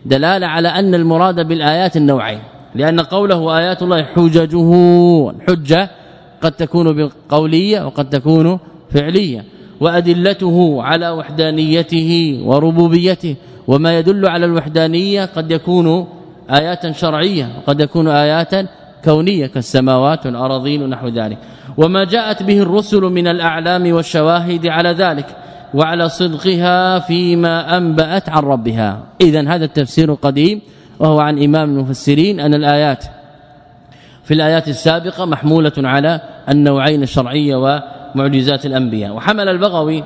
دلالة على أن المراد بالآيات النوعين لأن قوله آيات الله حججه الحجه قد تكون بقولية وقد تكون فعلية وأدلته على وحدانيته وربوبيته وما يدل على الوحدانية قد يكون آيات شرعية وقد يكون آيات كونية كالسماوات والارضين ونحو ذلك. وما جاءت به الرسل من الأعلام والشواهد على ذلك وعلى صدقها فيما أنبأت عن ربها. اذا هذا التفسير قديم وهو عن إمام المفسرين أن الآيات في الآيات السابقة محمولة على النوعين الشرعية ومعجزات الأنبياء. وحمل البغوي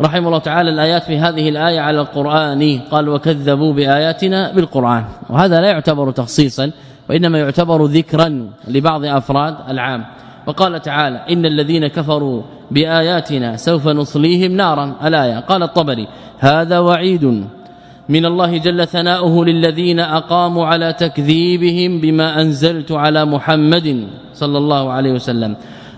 رحمه الله تعالى الآيات في هذه الآية على القرآن. قال وكذبوا بآياتنا بالقرآن. وهذا لا يعتبر تخصيصا وإنما يعتبر ذكرا لبعض أفراد العام. وقال تعالى إن الذين كفروا بآياتنا سوف نصليهم نارا. الآية. قال الطبري هذا وعيد من الله جل ثناؤه للذين أقاموا على تكذيبهم بما أنزلت على محمد صلى الله عليه وسلم.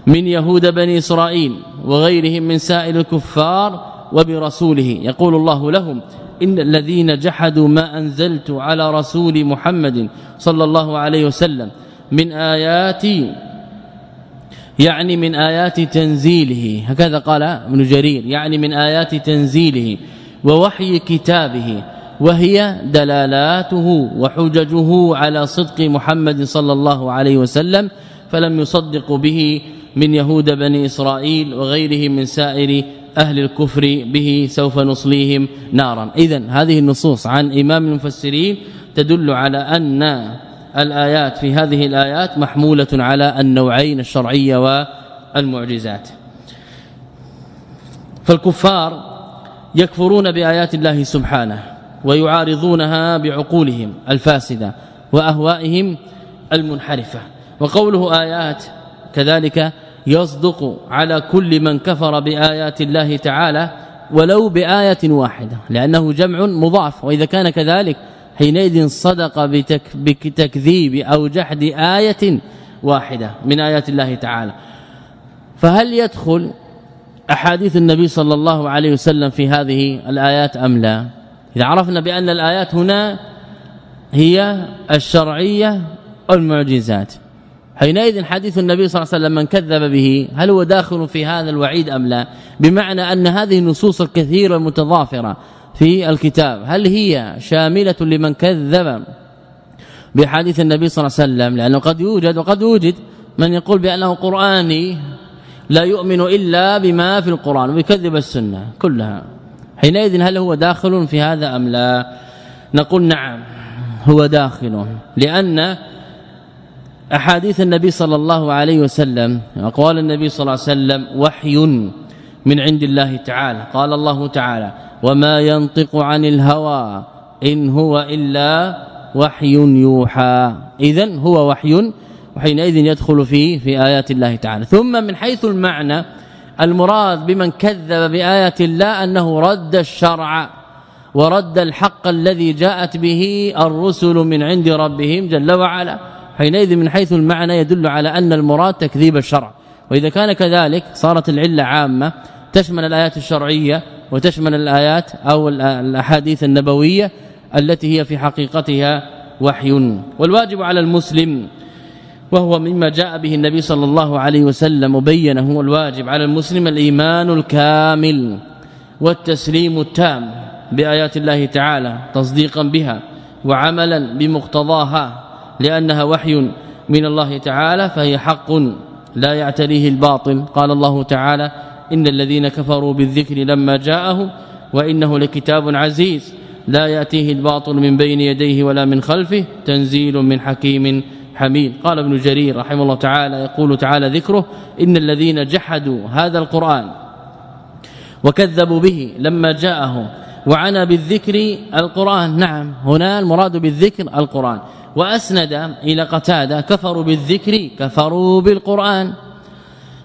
من يهود بني إسرائيل وغيرهم من سائر الكفار وبرسوله. يقول الله لهم إن الذين جحدوا ما أنزلت على رسول محمد صلى الله عليه وسلم من آياتي يعني من آيات تنزيله. هكذا قال ابن جرير يعني من آيات تنزيله ووحي كتابه وهي دلالاته وحججه على صدق محمد صلى الله عليه وسلم فلم يصدقوا به من يهود بني إسرائيل وغيرهم من سائر أهل الكفر به سوف نصليهم نارا. اذا هذه النصوص عن إمام المفسرين تدل على أن الآيات في هذه الآيات محمولة على النوعين الشرعية والمعجزات. فالكفار يكفرون بآيات الله سبحانه ويعارضونها بعقولهم الفاسدة وأهوائهم المنحرفة. وقوله آيات كذلك يصدق على كل من كفر بآيات الله تعالى ولو بآية واحدة لأنه جمع مضاف وإذا كان كذلك حينئذ صدق بتكذيب أو جحد آية واحدة من آيات الله تعالى. فهل يدخل أحاديث النبي صلى الله عليه وسلم في هذه الآيات أم لا؟ إذا عرفنا بأن الآيات هنا هي الشرعية والمعجزات. حينئذ حديث النبي صلى الله عليه وسلم من كذب به هل هو داخل في هذا الوعيد أم لا؟ بمعنى أن هذه النصوص الكثيرة المتضافرة في الكتاب هل هي شاملة لمن كذب بحديث النبي صلى الله عليه وسلم؟ لأنه قد يوجد وقد يوجد من يقول بأنه قرآني لا يؤمن إلا بما في القرآن ويكذب السنة كلها. حينئذ هل هو داخل في هذا أم لا؟ نقول نعم هو داخل لأن أحاديث النبي صلى الله عليه وسلم اقوال النبي صلى الله عليه وسلم وحي من عند الله تعالى. قال الله تعالى وما ينطق عن الهوى إن هو إلا وحي يوحى. اذا هو وحي وحينئذ يدخل فيه في آيات الله تعالى. ثم من حيث المعنى المراد بمن كذب بآيات الله أنه رد الشرع ورد الحق الذي جاءت به الرسل من عند ربهم جل وعلا. حينئذ من حيث المعنى يدل على أن المراد تكذيب الشرع. وإذا كان كذلك صارت العلة عامة تشمل الآيات الشرعية وتشمل الآيات أو الأحاديث النبوية التي هي في حقيقتها وحي. والواجب على المسلم وهو مما جاء به النبي صلى الله عليه وسلم وبينه الواجب على المسلم الإيمان الكامل والتسليم التام بآيات الله تعالى تصديقا بها وعملا بمقتضاها. لأنها وحي من الله تعالى فهي حق لا يعتريه الباطل. قال الله تعالى إن الذين كفروا بالذكر لما جاءهم وإنه لكتاب عزيز. لا يأتيه الباطل من بين يديه ولا من خلفه. تنزيل من حكيم حميد. قال ابن جرير رحمه الله تعالى يقول تعالى ذكره إن الذين جحدوا هذا القرآن وكذبوا به لما جاءهم وعنى بالذكر القرآن. نعم هنا المراد بالذكر القرآن. وأسند إلى قتادة كفروا بالذكر كفروا بالقرآن.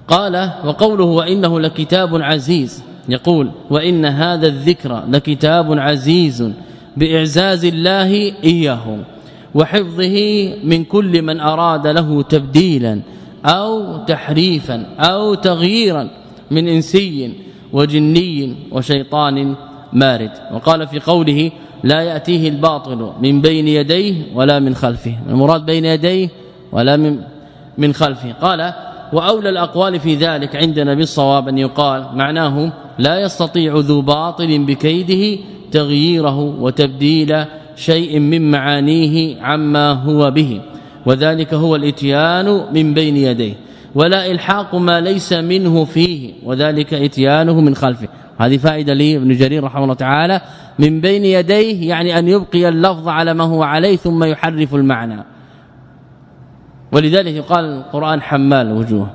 قال وقوله وإنه لكتاب عزيز. يقول وإن هذا الذكر لكتاب عزيز بإعزاز الله إياه وحفظه من كل من أراد له تبديلا أو تحريفا أو تغييرا من إنسي وجني وشيطان مارد. وقال في قوله لا يأتيه الباطل من بين يديه ولا من خلفه. المراد بين يديه ولا من من خلفه. قال وأولى الأقوال في ذلك عندنا بالصواب أن يقال معناه لا يستطيع ذو باطل بكيده تغييره وتبديل شيء من معانيه عما هو به. وذلك هو الإتيان من بين يديه ولا إلحاق ما ليس منه فيه وذلك إتيانه من خلفه. هذه فائدة لي ابن جرير رحمه الله تعالى. من بين يديه يعني أن يبقي اللفظ على ما هو عليه ثم يحرف المعنى. ولذلك يقال القرآن حمال الوجوه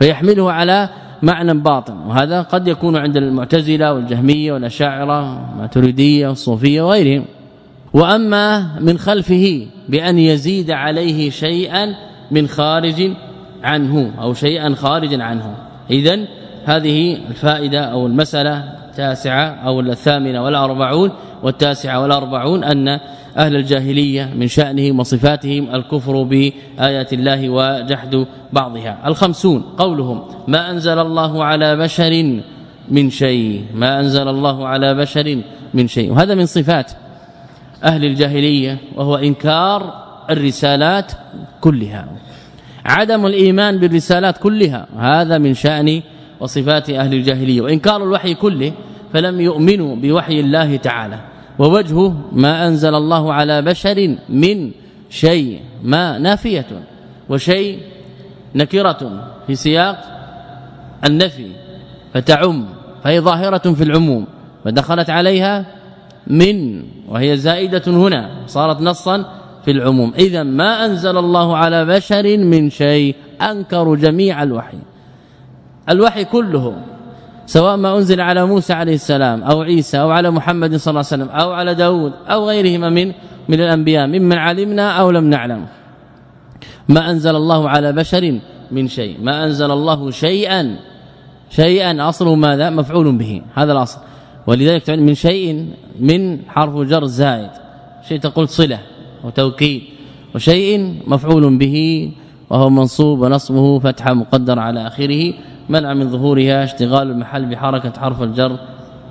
فيحمله على معنى باطن وهذا قد يكون عند المعتزلة والجهمية والأشاعرة والماتريدية والصوفية وغيرهم. وأما من خلفه بأن يزيد عليه شيئا من خارج عنه أو شيئا خارجا عنه. اذا هذه الفائدة أو المسألة التاسعة أو الثامنة والأربعون والتاسعة والأربعون أن أهل الجاهلية من شأنهم وصفاتهم الكفر بآيات الله وجحد بعضها. الخمسون قولهم ما أنزل الله على بشر من شيء. ما أنزل الله على بشر من شيء. وهذا من صفات أهل الجاهلية وهو إنكار الرسالات كلها. عدم الإيمان بالرسالات كلها هذا من شأن وصفات أهل الجاهلية. وإنكار الوحي كله فلم يؤمنوا بوحي الله تعالى. ووجهه ما أنزل الله على بشر من شيء ما نافية وشيء نكرة في سياق النفي فتعم فهي ظاهرة في العموم فدخلت عليها من وهي زائدة هنا صارت نصا في العموم. اذا ما أنزل الله على بشر من شيء أنكروا جميع الوحي. الوحي كله سواء ما أنزل على موسى عليه السلام أو عيسى أو على محمد صلى الله عليه وسلم أو على داود أو غيرهما من من الأنبياء ممن علمنا أو لم نعلم. ما أنزل الله على بشر من شيء ما أنزل الله شيئا شيئا أصله ماذا؟ مفعول به هذا الأصل. ولذلك من شيء من حرف جر زائد. شيء تقول صلة وتوكيد وشيء مفعول به وهو منصوب ونصبه فتحه مقدر على آخره. منع من ظهورها اشتغال المحل بحركة حرف الجر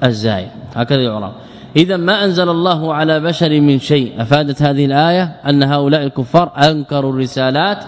الزائد هكذا يعرف. إذا ما أنزل الله على بشر من شيء. أفادت هذه الآية أن هؤلاء الكفار أنكروا الرسالات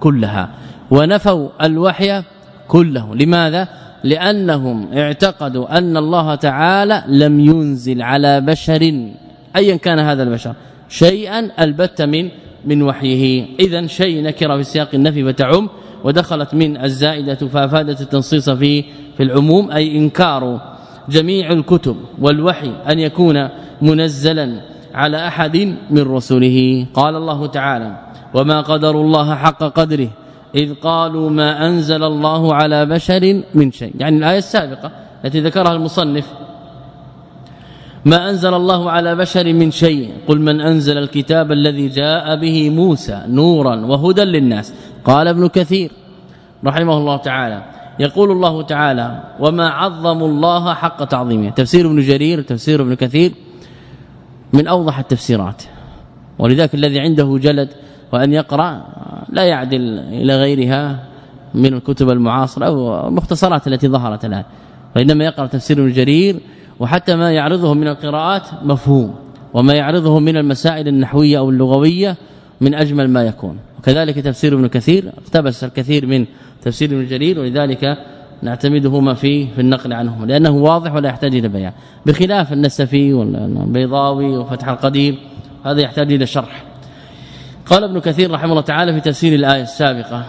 كلها ونفوا الوحي كله. لماذا؟ لأنهم اعتقدوا أن الله تعالى لم ينزل على بشر ايا كان هذا البشر شيئا البت من من وحيه. اذا شيء نكر في سياق النفي فتعم ودخلت من الزائدة فافادت التنصيص في في العموم أي إنكار جميع الكتب والوحي أن يكون منزلا على أحد من رسله. قال الله تعالى وما قدر الله حق قدره إذ قالوا ما أنزل الله على بشر من شيء. يعني الآية السابقة التي ذكرها المصنف ما أنزل الله على بشر من شيء. قل من أنزل الكتاب الذي جاء به موسى نورا وهدى للناس. قال ابن كثير رحمه الله تعالى يقول الله تعالى وما عظموا الله حق تعظيمه. تفسير ابن جرير تفسير ابن كثير من أوضح التفسيرات. ولذلك الذي عنده جلد وأن يقرأ لا يعدل إلى غيرها من الكتب المعاصرة أو المختصرات التي ظهرت الآن. وانما يقرأ تفسير ابن جرير وحتى ما يعرضه من القراءات مفهوم وما يعرضه من المسائل النحوية أو اللغوية من أجمل ما يكون. وكذلك تفسير ابن كثير اقتبس الكثير من تفسير ابن جرير ولذلك نعتمدهما في في النقل عنهما لأنه واضح ولا يحتاج إلى بيان. بخلاف النسفي والبيضاوي وفتح القدير هذا يحتاج إلى شرح. قال ابن كثير رحمه الله تعالى في تفسير الآية السابقة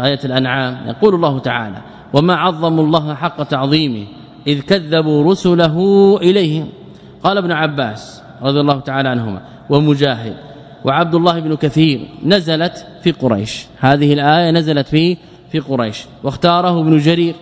آية الأنعام يقول الله تعالى وما عظموا الله حق تعظيمه إذ كذبوا رسله إليهم قال ابن عباس رضي الله تعالى عنهما ومجاهد وعبد الله بن كثير نزلت في قريش. هذه الآية نزلت في في قريش. واختاره ابن جرير.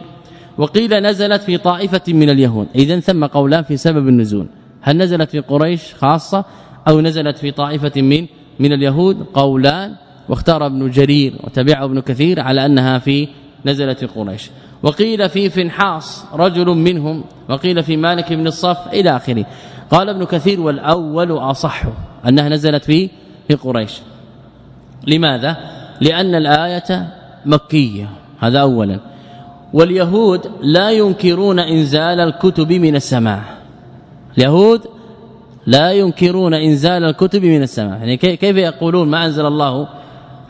وقيل نزلت في طائفة من اليهود. اذا ثم قولان في سبب النزول. هل نزلت في قريش خاصة أو نزلت في طائفة من من اليهود؟ قولان. واختار ابن جرير وتبعه ابن كثير على أنها في نزلت في قريش. وقيل في فنحاص رجل منهم. وقيل في مالك بن الصف إلى آخره. قال ابن كثير والأول أصح. أنها نزلت في في قريش. لماذا؟ لأن الآية مكية. هذا اولا. واليهود لا ينكرون إنزال الكتب من السماء. اليهود لا ينكرون إنزال الكتب من السماء. يعني كيف يقولون ما أنزل الله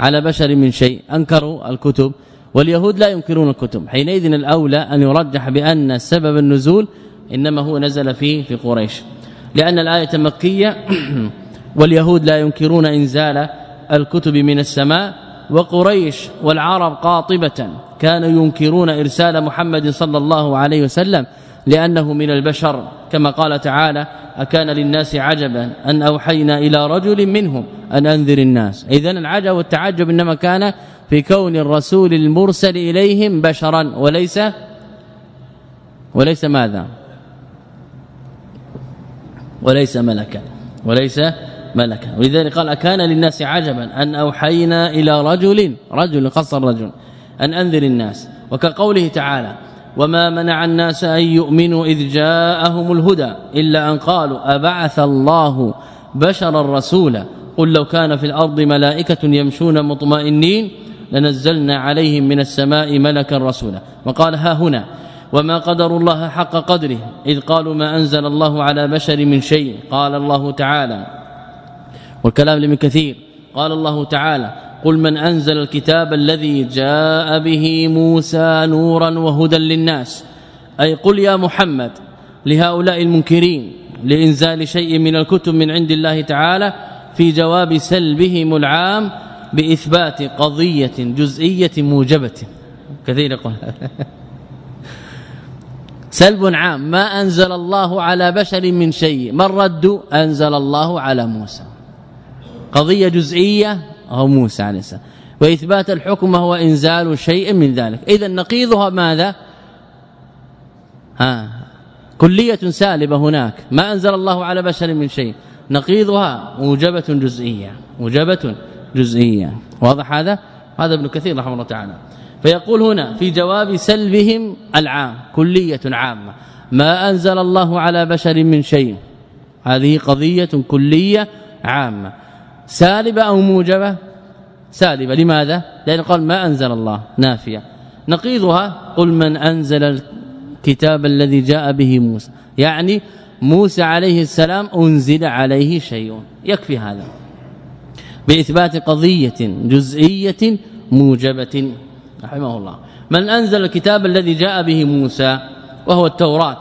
على بشر من شيء؟ أنكروا الكتب. واليهود لا ينكرون الكتب. حينئذ الأولى أن يرجح بأن سبب النزول إنما هو نزل في في قريش. لأن الآية مكية. واليهود لا ينكرون إنزال الكتب من السماء وقريش والعرب قاطبة كانوا ينكرون إرسال محمد صلى الله عليه وسلم لأنه من البشر. كما قال تعالى أكان للناس عجبا أن أوحينا إلى رجل منهم أن أنذر الناس. إذا العجب والتعجب إنما كان في كون الرسول المرسل إليهم بشرا وليس وليس ماذا؟ وليس ملكا وليس ملكا. ولذلك قال أكان للناس عجبا أن أوحينا إلى رجل رجل قصر رجل أن أنذر الناس. وكقوله تعالى وما منع الناس أن يؤمنوا إذ جاءهم الهدى إلا أن قالوا أبعث الله بشرا رسولا. قل لو كان في الأرض ملائكة يمشون مطمئنين لنزلنا عليهم من السماء ملكا رسولا. وقال ها هنا وما قدر الله حق قدره إذ قالوا ما أنزل الله على بشر من شيء. قال الله تعالى والكلام لمن كثير. قال الله تعالى قل من أنزل الكتاب الذي جاء به موسى نورا وهدى للناس. أي قل يا محمد لهؤلاء المنكرين لإنزال شيء من الكتب من عند الله تعالى في جواب سلبهم العام بإثبات قضية جزئية موجبة. كثير يقول. سلب عام ما أنزل الله على بشر من شيء ما الرد؟ أنزل الله على موسى. قضية جزئية هو موسى عليه السلام. وإثبات الحكم هو إنزال شيء من ذلك. اذا نقيضها ماذا؟ ها كلية سالبة هناك. ما أنزل الله على بشر من شيء. نقيضها موجبة جزئية موجبة جزئية. واضح هذا؟ هذا ابن كثير رحمه الله تعالى. فيقول هنا في جواب سلبهم العام كلية عامة. ما أنزل الله على بشر من شيء. هذه قضية كلية عامة. سالبة أو موجبة؟ سالبة لماذا؟ لأن قال ما أنزل الله نافية. نقيضها قل من أنزل الكتاب الذي جاء به موسى. يعني موسى عليه السلام أنزل عليه شيء. يكفي هذا. بإثبات قضية جزئية موجبة. رحمه الله. من أنزل الكتاب الذي جاء به موسى وهو التوراة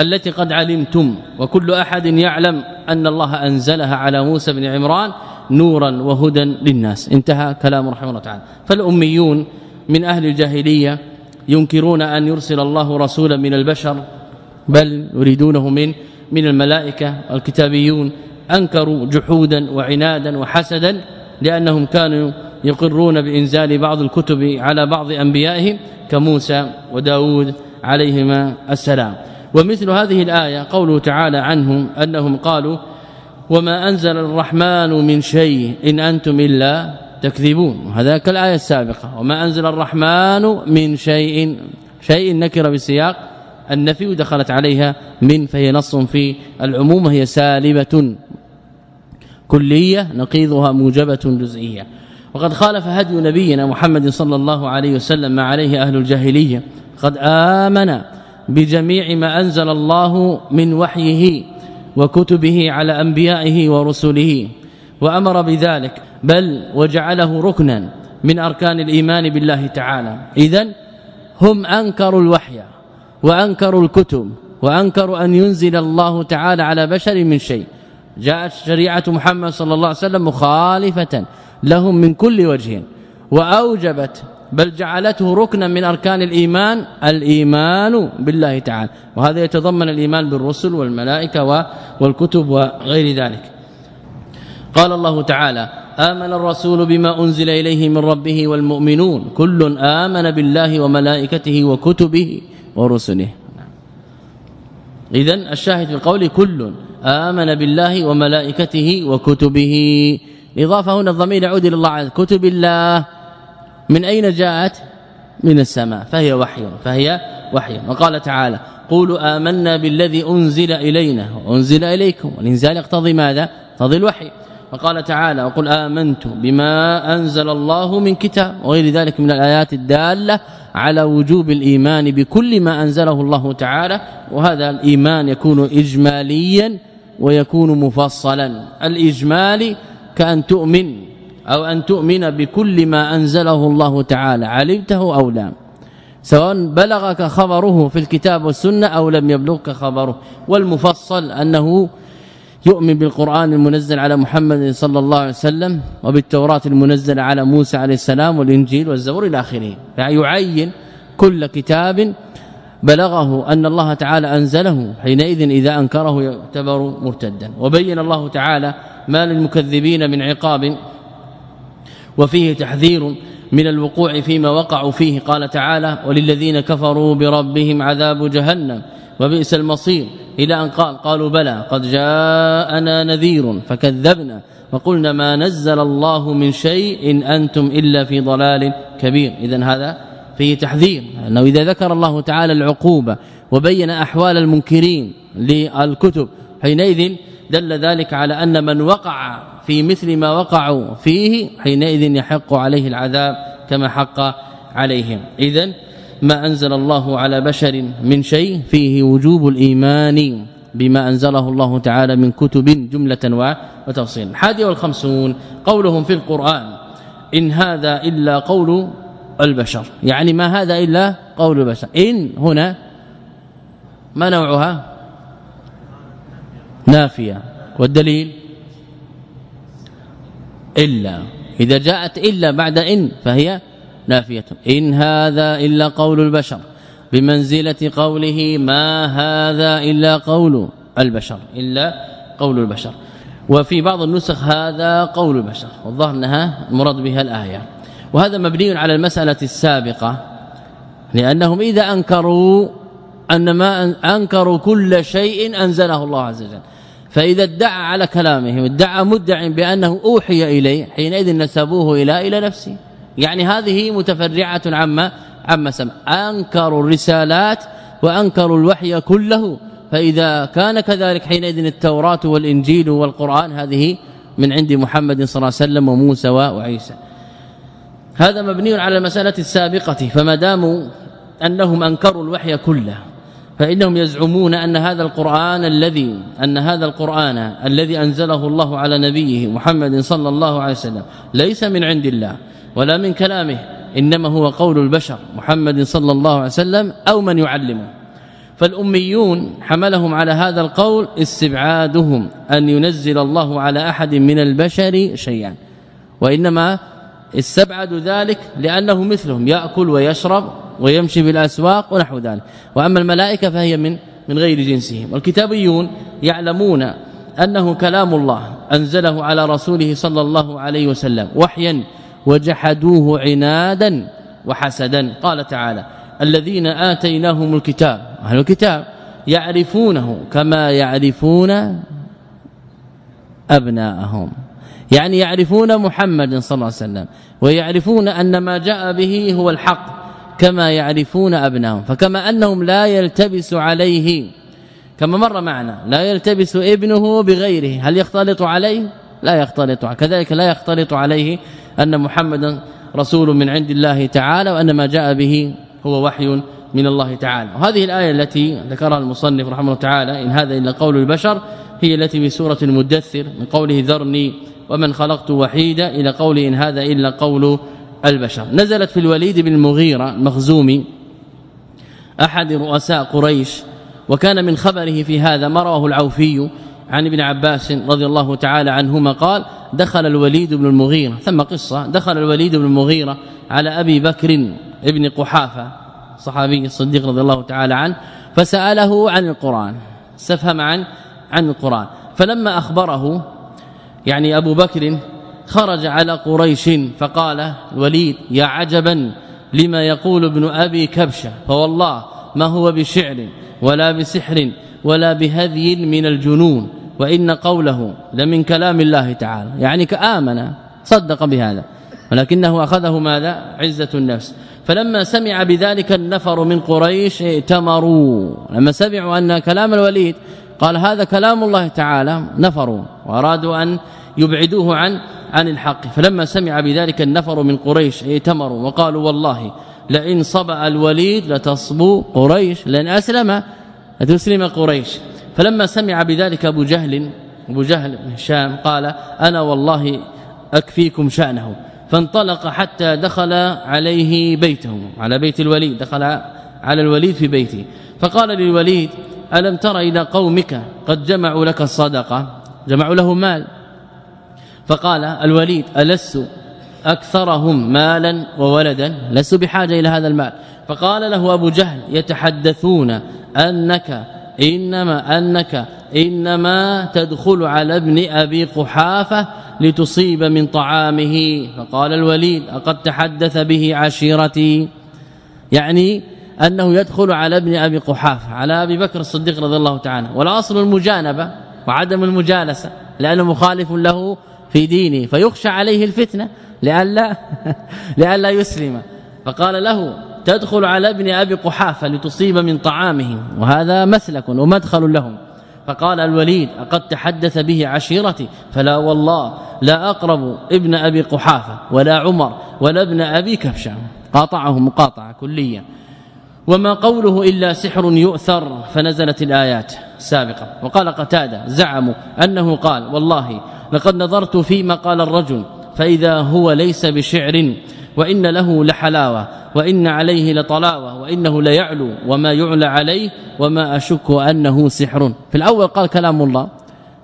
التي قد علمتم وكل أحد يعلم أن الله أنزلها على موسى بن عمران نورا وهدى للناس. انتهى كلام رحمه الله تعالى. فالأميون من أهل الجاهلية ينكرون أن يرسل الله رسولا من البشر بل يريدونه من من الملائكة الكتابيون. أنكروا جحودا وعنادا وحسدا لأنهم كانوا يقرون بإنزال بعض الكتب على بعض أنبيائهم كموسى وداود عليهما السلام. ومثل هذه الآية قوله تعالى عنهم أنهم قالوا وما أنزل الرحمن من شيء إن أنتم إلا تكذبون. هذا كالآية السابقة. وما أنزل الرحمن من شيء شيء نكر بسياق النفي دخلت عليها من فهي نص في العموم هي سالبة كلية نقيضها موجبة جزئية. وقد خالف هدي نبينا محمد صلى الله عليه وسلم ما عليه أهل الجاهلية. قد آمن بجميع ما أنزل الله من وحيه. وكتبه على أنبيائه ورسله وأمر بذلك بل وجعله ركنا من أركان الإيمان بالله تعالى. اذا هم أنكروا الوحي وأنكروا الكتب وأنكروا أن ينزل الله تعالى على بشر من شيء. جاءت شريعة محمد صلى الله عليه وسلم مخالفة لهم من كل وجه وأوجبت بل جعلته ركنا من أركان الإيمان الإيمان بالله تعالى. وهذا يتضمن الإيمان بالرسل والملائكة والكتب وغير ذلك. قال الله تعالى آمن الرسول بما أنزل إليه من ربه والمؤمنون. كل آمن بالله وملائكته وكتبه ورسله. اذا الشاهد في القول كل آمن بالله وملائكته وكتبه. إضافة هنا الضمير يعود إلى الله كتب الله. من أين جاءت؟ من السماء. فهي وحي فهي وحي. وقال تعالى قولوا آمنا بالذي أنزل إلينا وأنزل إليكم. والإنزال يقتضي ماذا؟ يقتضي الوحي. وقال تعالى وقل آمنت بما أنزل الله من كتاب وغير ذلك من الآيات الدالة على وجوب الإيمان بكل ما أنزله الله تعالى. وهذا الإيمان يكون إجماليا ويكون مفصلا. الإجمالي كأن تؤمن. أو أن تؤمن بكل ما أنزله الله تعالى علمته أو لا. سواء بلغك خبره في الكتاب والسنة أو لم يبلغك خبره. والمفصل أنه يؤمن بالقرآن المنزل على محمد صلى الله عليه وسلم وبالتوراة المنزلة على موسى عليه السلام والإنجيل والزبور إلى آخره. فيعين كل كتاب بلغه أن الله تعالى أنزله حينئذ إذا أنكره يعتبر مرتدا. وبين الله تعالى ما للمكذبين من عقاب وفيه تحذير من الوقوع فيما وقعوا فيه. قال تعالى وللذين كفروا بربهم عذاب جهنم وبئس المصير. إلى أن قال قالوا بلى قد جاءنا نذير فكذبنا وقلنا ما نزل الله من شيء إن أنتم إلا في ضلال كبير. إذا هذا فيه تحذير أنه إذا ذكر الله تعالى العقوبة وبين أحوال المنكرين للكتب حينئذ دل ذلك على أن من وقع في مثل ما وقعوا فيه حينئذ يحق عليه العذاب كما حق عليهم. اذا ما أنزل الله على بشر من شيء فيه وجوب الإيمان بما أنزله الله تعالى من كتب جملة وتفصيل. الحادي والخمسون قولهم في القرآن إن هذا إلا قول البشر. يعني ما هذا إلا قول البشر. إن هنا ما نوعها؟ نافية. والدليل؟ إلا. إذا جاءت إلا بعد إن فهي نافية. إن هذا إلا قول البشر. بمنزلة قوله ما هذا إلا قول البشر. إلا قول البشر. وفي بعض النسخ هذا قول البشر. والظاهر أنها المراد بها الآية. وهذا مبني على المسألة السابقة. لأنهم إذا أنكروا أن ما أنكروا كل شيء أنزله الله عز وجل. فإذا ادعى على كلامهم ادعى مدع بأنه أوحي إليه حينئذ نسبوه إلى إلى نفسه. يعني هذه متفرعة عما عما سمع أنكروا الرسالات وأنكروا الوحي كله. فإذا كان كذلك حينئذ التوراة والإنجيل والقرآن هذه من عند محمد صلى الله عليه وسلم وموسى وعيسى. هذا مبني على المسألة السابقة فما داموا أنهم أنكروا الوحي كله فإنهم يزعمون أن هذا القرآن الذي أن هذا القرآن الذي أنزله الله على نبيه محمد صلى الله عليه وسلم ليس من عند الله ولا من كلامه إنما هو قول البشر محمد صلى الله عليه وسلم أو من يعلمه. فالأميون حملهم على هذا القول استبعادهم أن ينزل الله على أحد من البشر شيئا. وإنما استبعدوا ذلك لأنه مثلهم يأكل ويشرب ويمشي بالأسواق ونحو ذلك. وأما الملائكة فهي من من غير جنسهم. والكتابيون يعلمون أنه كلام الله أنزله على رسوله صلى الله عليه وسلم. وحيا وجحدوه عنادا وحسدا. قال تعالى الذين آتيناهم الكتاب أهل الكتاب يعرفونه كما يعرفون أبناءهم. يعني يعرفون محمد صلى الله عليه وسلم ويعرفون أن ما جاء به هو الحق. كما يعرفون ابنائهم فكما أنهم لا يلتبس عليه كما مر معنا لا يلتبس ابنه بغيره هل يختلط عليه؟ لا يختلط كذلك لا يختلط عليه أن محمدا رسول من عند الله تعالى وأن ما جاء به هو وحي من الله تعالى. وهذه الآية التي ذكرها المصنف رحمه الله تعالى إن هذا إلا قول البشر هي التي في سورة المدثر من قوله ذرني ومن خلقت وحيدا إلى قول إن هذا إلا قول البشر. نزلت في الوليد بن المغيرة المخزومي أحد رؤساء قريش وكان من خبره في هذا ما رواه العوفي عن ابن عباس رضي الله تعالى عنهما قال دخل الوليد بن المغيرة. ثم قصة دخل الوليد بن المغيرة على أبي بكر ابن قحافة صحابي الصديق رضي الله تعالى عنه فسأله عن القرآن استفهم عن عن القرآن. فلما أخبره يعني أبو بكر خرج على قريش فقال الوليد يا عجبا لما يقول ابن أبي كبشة؟ فوالله ما هو بشعر ولا بسحر ولا بهذي من الجنون وإن قوله لمن كلام الله تعالى. يعني كآمن صدق بهذا. ولكنه أخذه ماذا؟ عزة النفس. فلما سمع بذلك النفر من قريش ائتمروا لما سمعوا أن كلام الوليد قال هذا كلام الله تعالى نفروا وأرادوا أن يبعدوه عن عن الحق. فلما سمع بذلك النفر من قريش ائتمروا وقالوا والله لئن صبأ الوليد لتصبو قريش لأن أسلم لتسلم قريش. فلما سمع بذلك أبو جهل أبو جهل هشام قال أنا والله أكفيكم شأنه. فانطلق حتى دخل عليه بيته على بيت الوليد دخل على الوليد في بيته. فقال للوليد ألم تر إلى قومك قد جمعوا لك الصدقة؟ جمعوا له مال. فقال الوليد ألست أكثرهم مالا وولدا؟ لست بحاجة إلى هذا المال. فقال له أبو جهل يتحدثون أنك إنما أنك إنما تدخل على ابن أبي قحافة لتصيب من طعامه. فقال الوليد أقد تحدث به عشيرتي. يعني أنه يدخل على ابن أبي قحافة على أبي بكر الصديق رضي الله تعالى. والأصل المجانبة وعدم المجالسة لأنه مخالف له في دينه فيخشى عليه الفتنة لئلا لئلا يسلم. فقال له تدخل على ابن أبي قحافة لتصيب من طعامه وهذا مسلك ومدخل لهم. فقال الوليد أقد تحدث به عشيرتي؟ فلا والله لا أقرب ابن أبي قحافة ولا عمر ولا ابن أبي كبشة. قاطعه مقاطعة كلية. وما قوله إلا سحر يؤثر فنزلت الآيات السابقة وقال قتادة زعموا أنه قال والله لقد نظرت فيما قال الرجل فإذا هو ليس بشعر وإن له لحلاوة وإن عليه لطلاوة وإنه ليعلو وما يعلى عليه وما أشك أنه سحر. في الأول قال كلام الله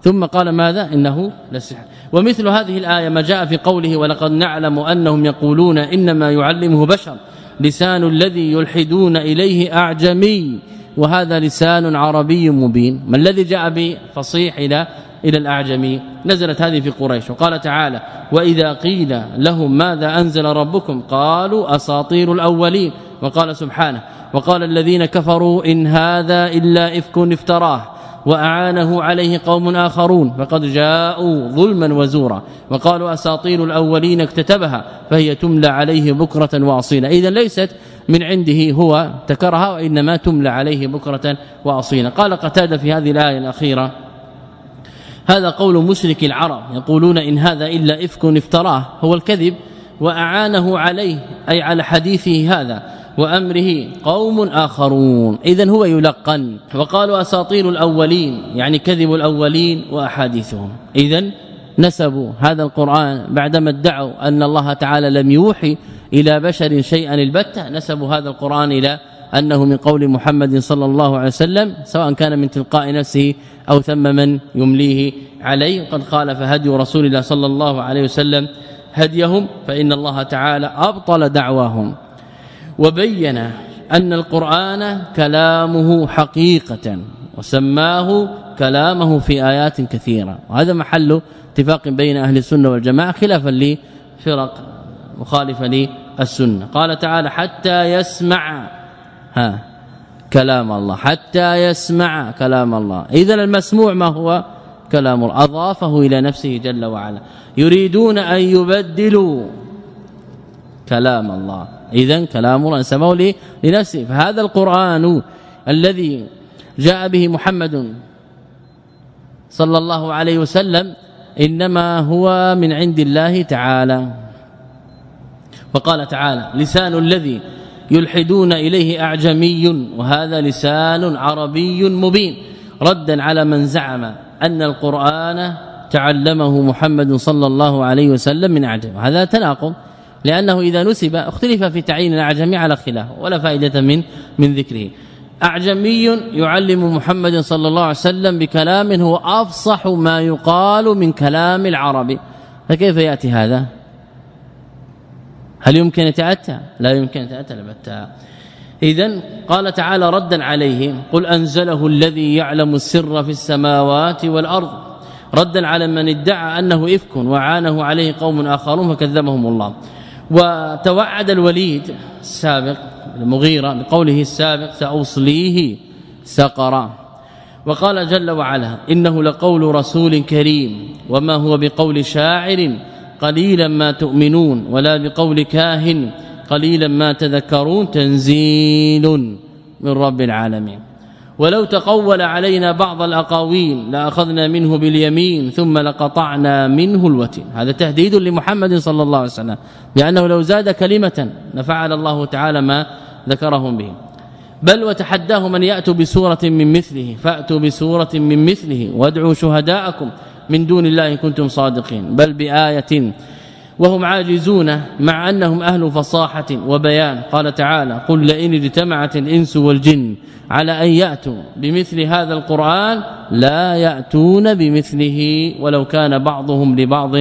ثم قال ماذا؟ إنه لسحر. ومثل هذه الآية ما جاء في قوله ولقد نعلم أنهم يقولون إنما يعلمه بشر. لسان الذي يلحدون إليه أعجمي وهذا لسان عربي مبين. ما الذي جاء بفصيح إلى إلى الأعجمي؟ نزلت هذه في قريش. وقال تعالى وإذا قيل لهم ماذا أنزل ربكم قالوا أساطير الأولين. وقال سبحانه وقال الذين كفروا إن هذا إلا إفك افتراه. وأعانه عليه قوم آخرون فقد جاءوا ظلما وزورا وقالوا أساطير الأولين اكتتبها فهي تملى عليه بكرة وأصيلا. اذا ليست من عنده هو تكرها وإنما تملى عليه بكرة وأصيلا. قال قتادة في هذه الآية الأخيرة هذا قول مشرك العرب يقولون إن هذا إلا إفك افتراه هو الكذب وأعانه عليه أي على حديثه هذا. وأمره قوم آخرون. اذا هو يلقن. وقالوا أساطير الأولين يعني كذب الأولين وأحاديثهم. اذا نسبوا هذا القرآن بعدما ادعوا أن الله تعالى لم يوحي إلى بشر شيئا البتة نسبوا هذا القرآن إلى أنه من قول محمد صلى الله عليه وسلم سواء كان من تلقاء نفسه أو ثم من يمليه عليه. قد خالف هدي رسول الله صلى الله عليه وسلم هديهم فإن الله تعالى أبطل دعواهم. وبين أن القرآن كلامه حقيقة وسماه كلامه في آيات كثيرة. وهذا محل اتفاق بين أهل السنة والجماعة خلافا لفرق مخالفة للسنة. قال تعالى حتى يسمع ها كلام الله. حتى يسمع كلام الله. إذا المسموع ما هو؟ كلام أضافه إلى نفسه جل وعلا. يريدون أن يبدلوا كلام الله. اذا كلام سماه لنفسه فهذا القرآن الذي جاء به محمد صلى الله عليه وسلم إنما هو من عند الله تعالى. وقال تعالى لسان الذي يلحدون إليه أعجمي وهذا لسان عربي مبين. ردا على من زعم أن القرآن تعلمه محمد صلى الله عليه وسلم من اعجم هذا تناقض. لأنه إذا نسب اختلف في تعيين الأعجمي على خلاف ولا فائدة من من ذكره. أعجمي يعلم محمد صلى الله عليه وسلم بكلام هو أفصح ما يقال من كلام العرب. فكيف يأتي هذا؟ هل يمكن يتأتى؟ لا يمكن يتأتى البتة اذا قال تعالى ردا عليه قل أنزله الذي يعلم السر في السماوات والأرض. ردا على من ادعى أنه إفك وعانه عليه قوم آخرون فكذبهم الله. وتوعد الوليد السابق المغيرة بقوله السابق سأوصليه سقرا. وقال جل وعلا إنه لقول رسول كريم وما هو بقول شاعر قليلا ما تؤمنون ولا بقول كاهن قليلا ما تذكرون تنزيل من رب العالمين. ولو تقول علينا بعض الأقاويل لأخذنا منه باليمين ثم لقطعنا منه الوتين. هذا تهديد لمحمد صلى الله عليه وسلم لأنه لو زاد كلمة لفعل الله تعالى ما ذكرهم به. بل وتحداه من يأتوا بسورة من مثله فأتوا بسورة من مثله وادعوا شهداءكم من دون الله كنتم صادقين. بل بآية وهم عاجزون مع أنهم أهل فصاحة وبيان. قال تعالى قل لئن اجتمعت الإنس والجن على أن يأتوا بمثل هذا القرآن لا يأتون بمثله ولو كان بعضهم لبعض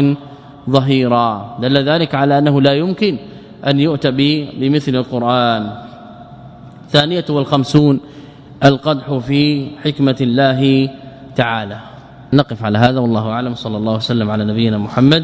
ظهيرا دل ذلك على أنه لا يمكن أن يؤتى بمثل القرآن. ثانية والخمسون القدح في حكمة الله تعالى. نقف على هذا والله أعلم. صلى الله وسلم على نبينا محمد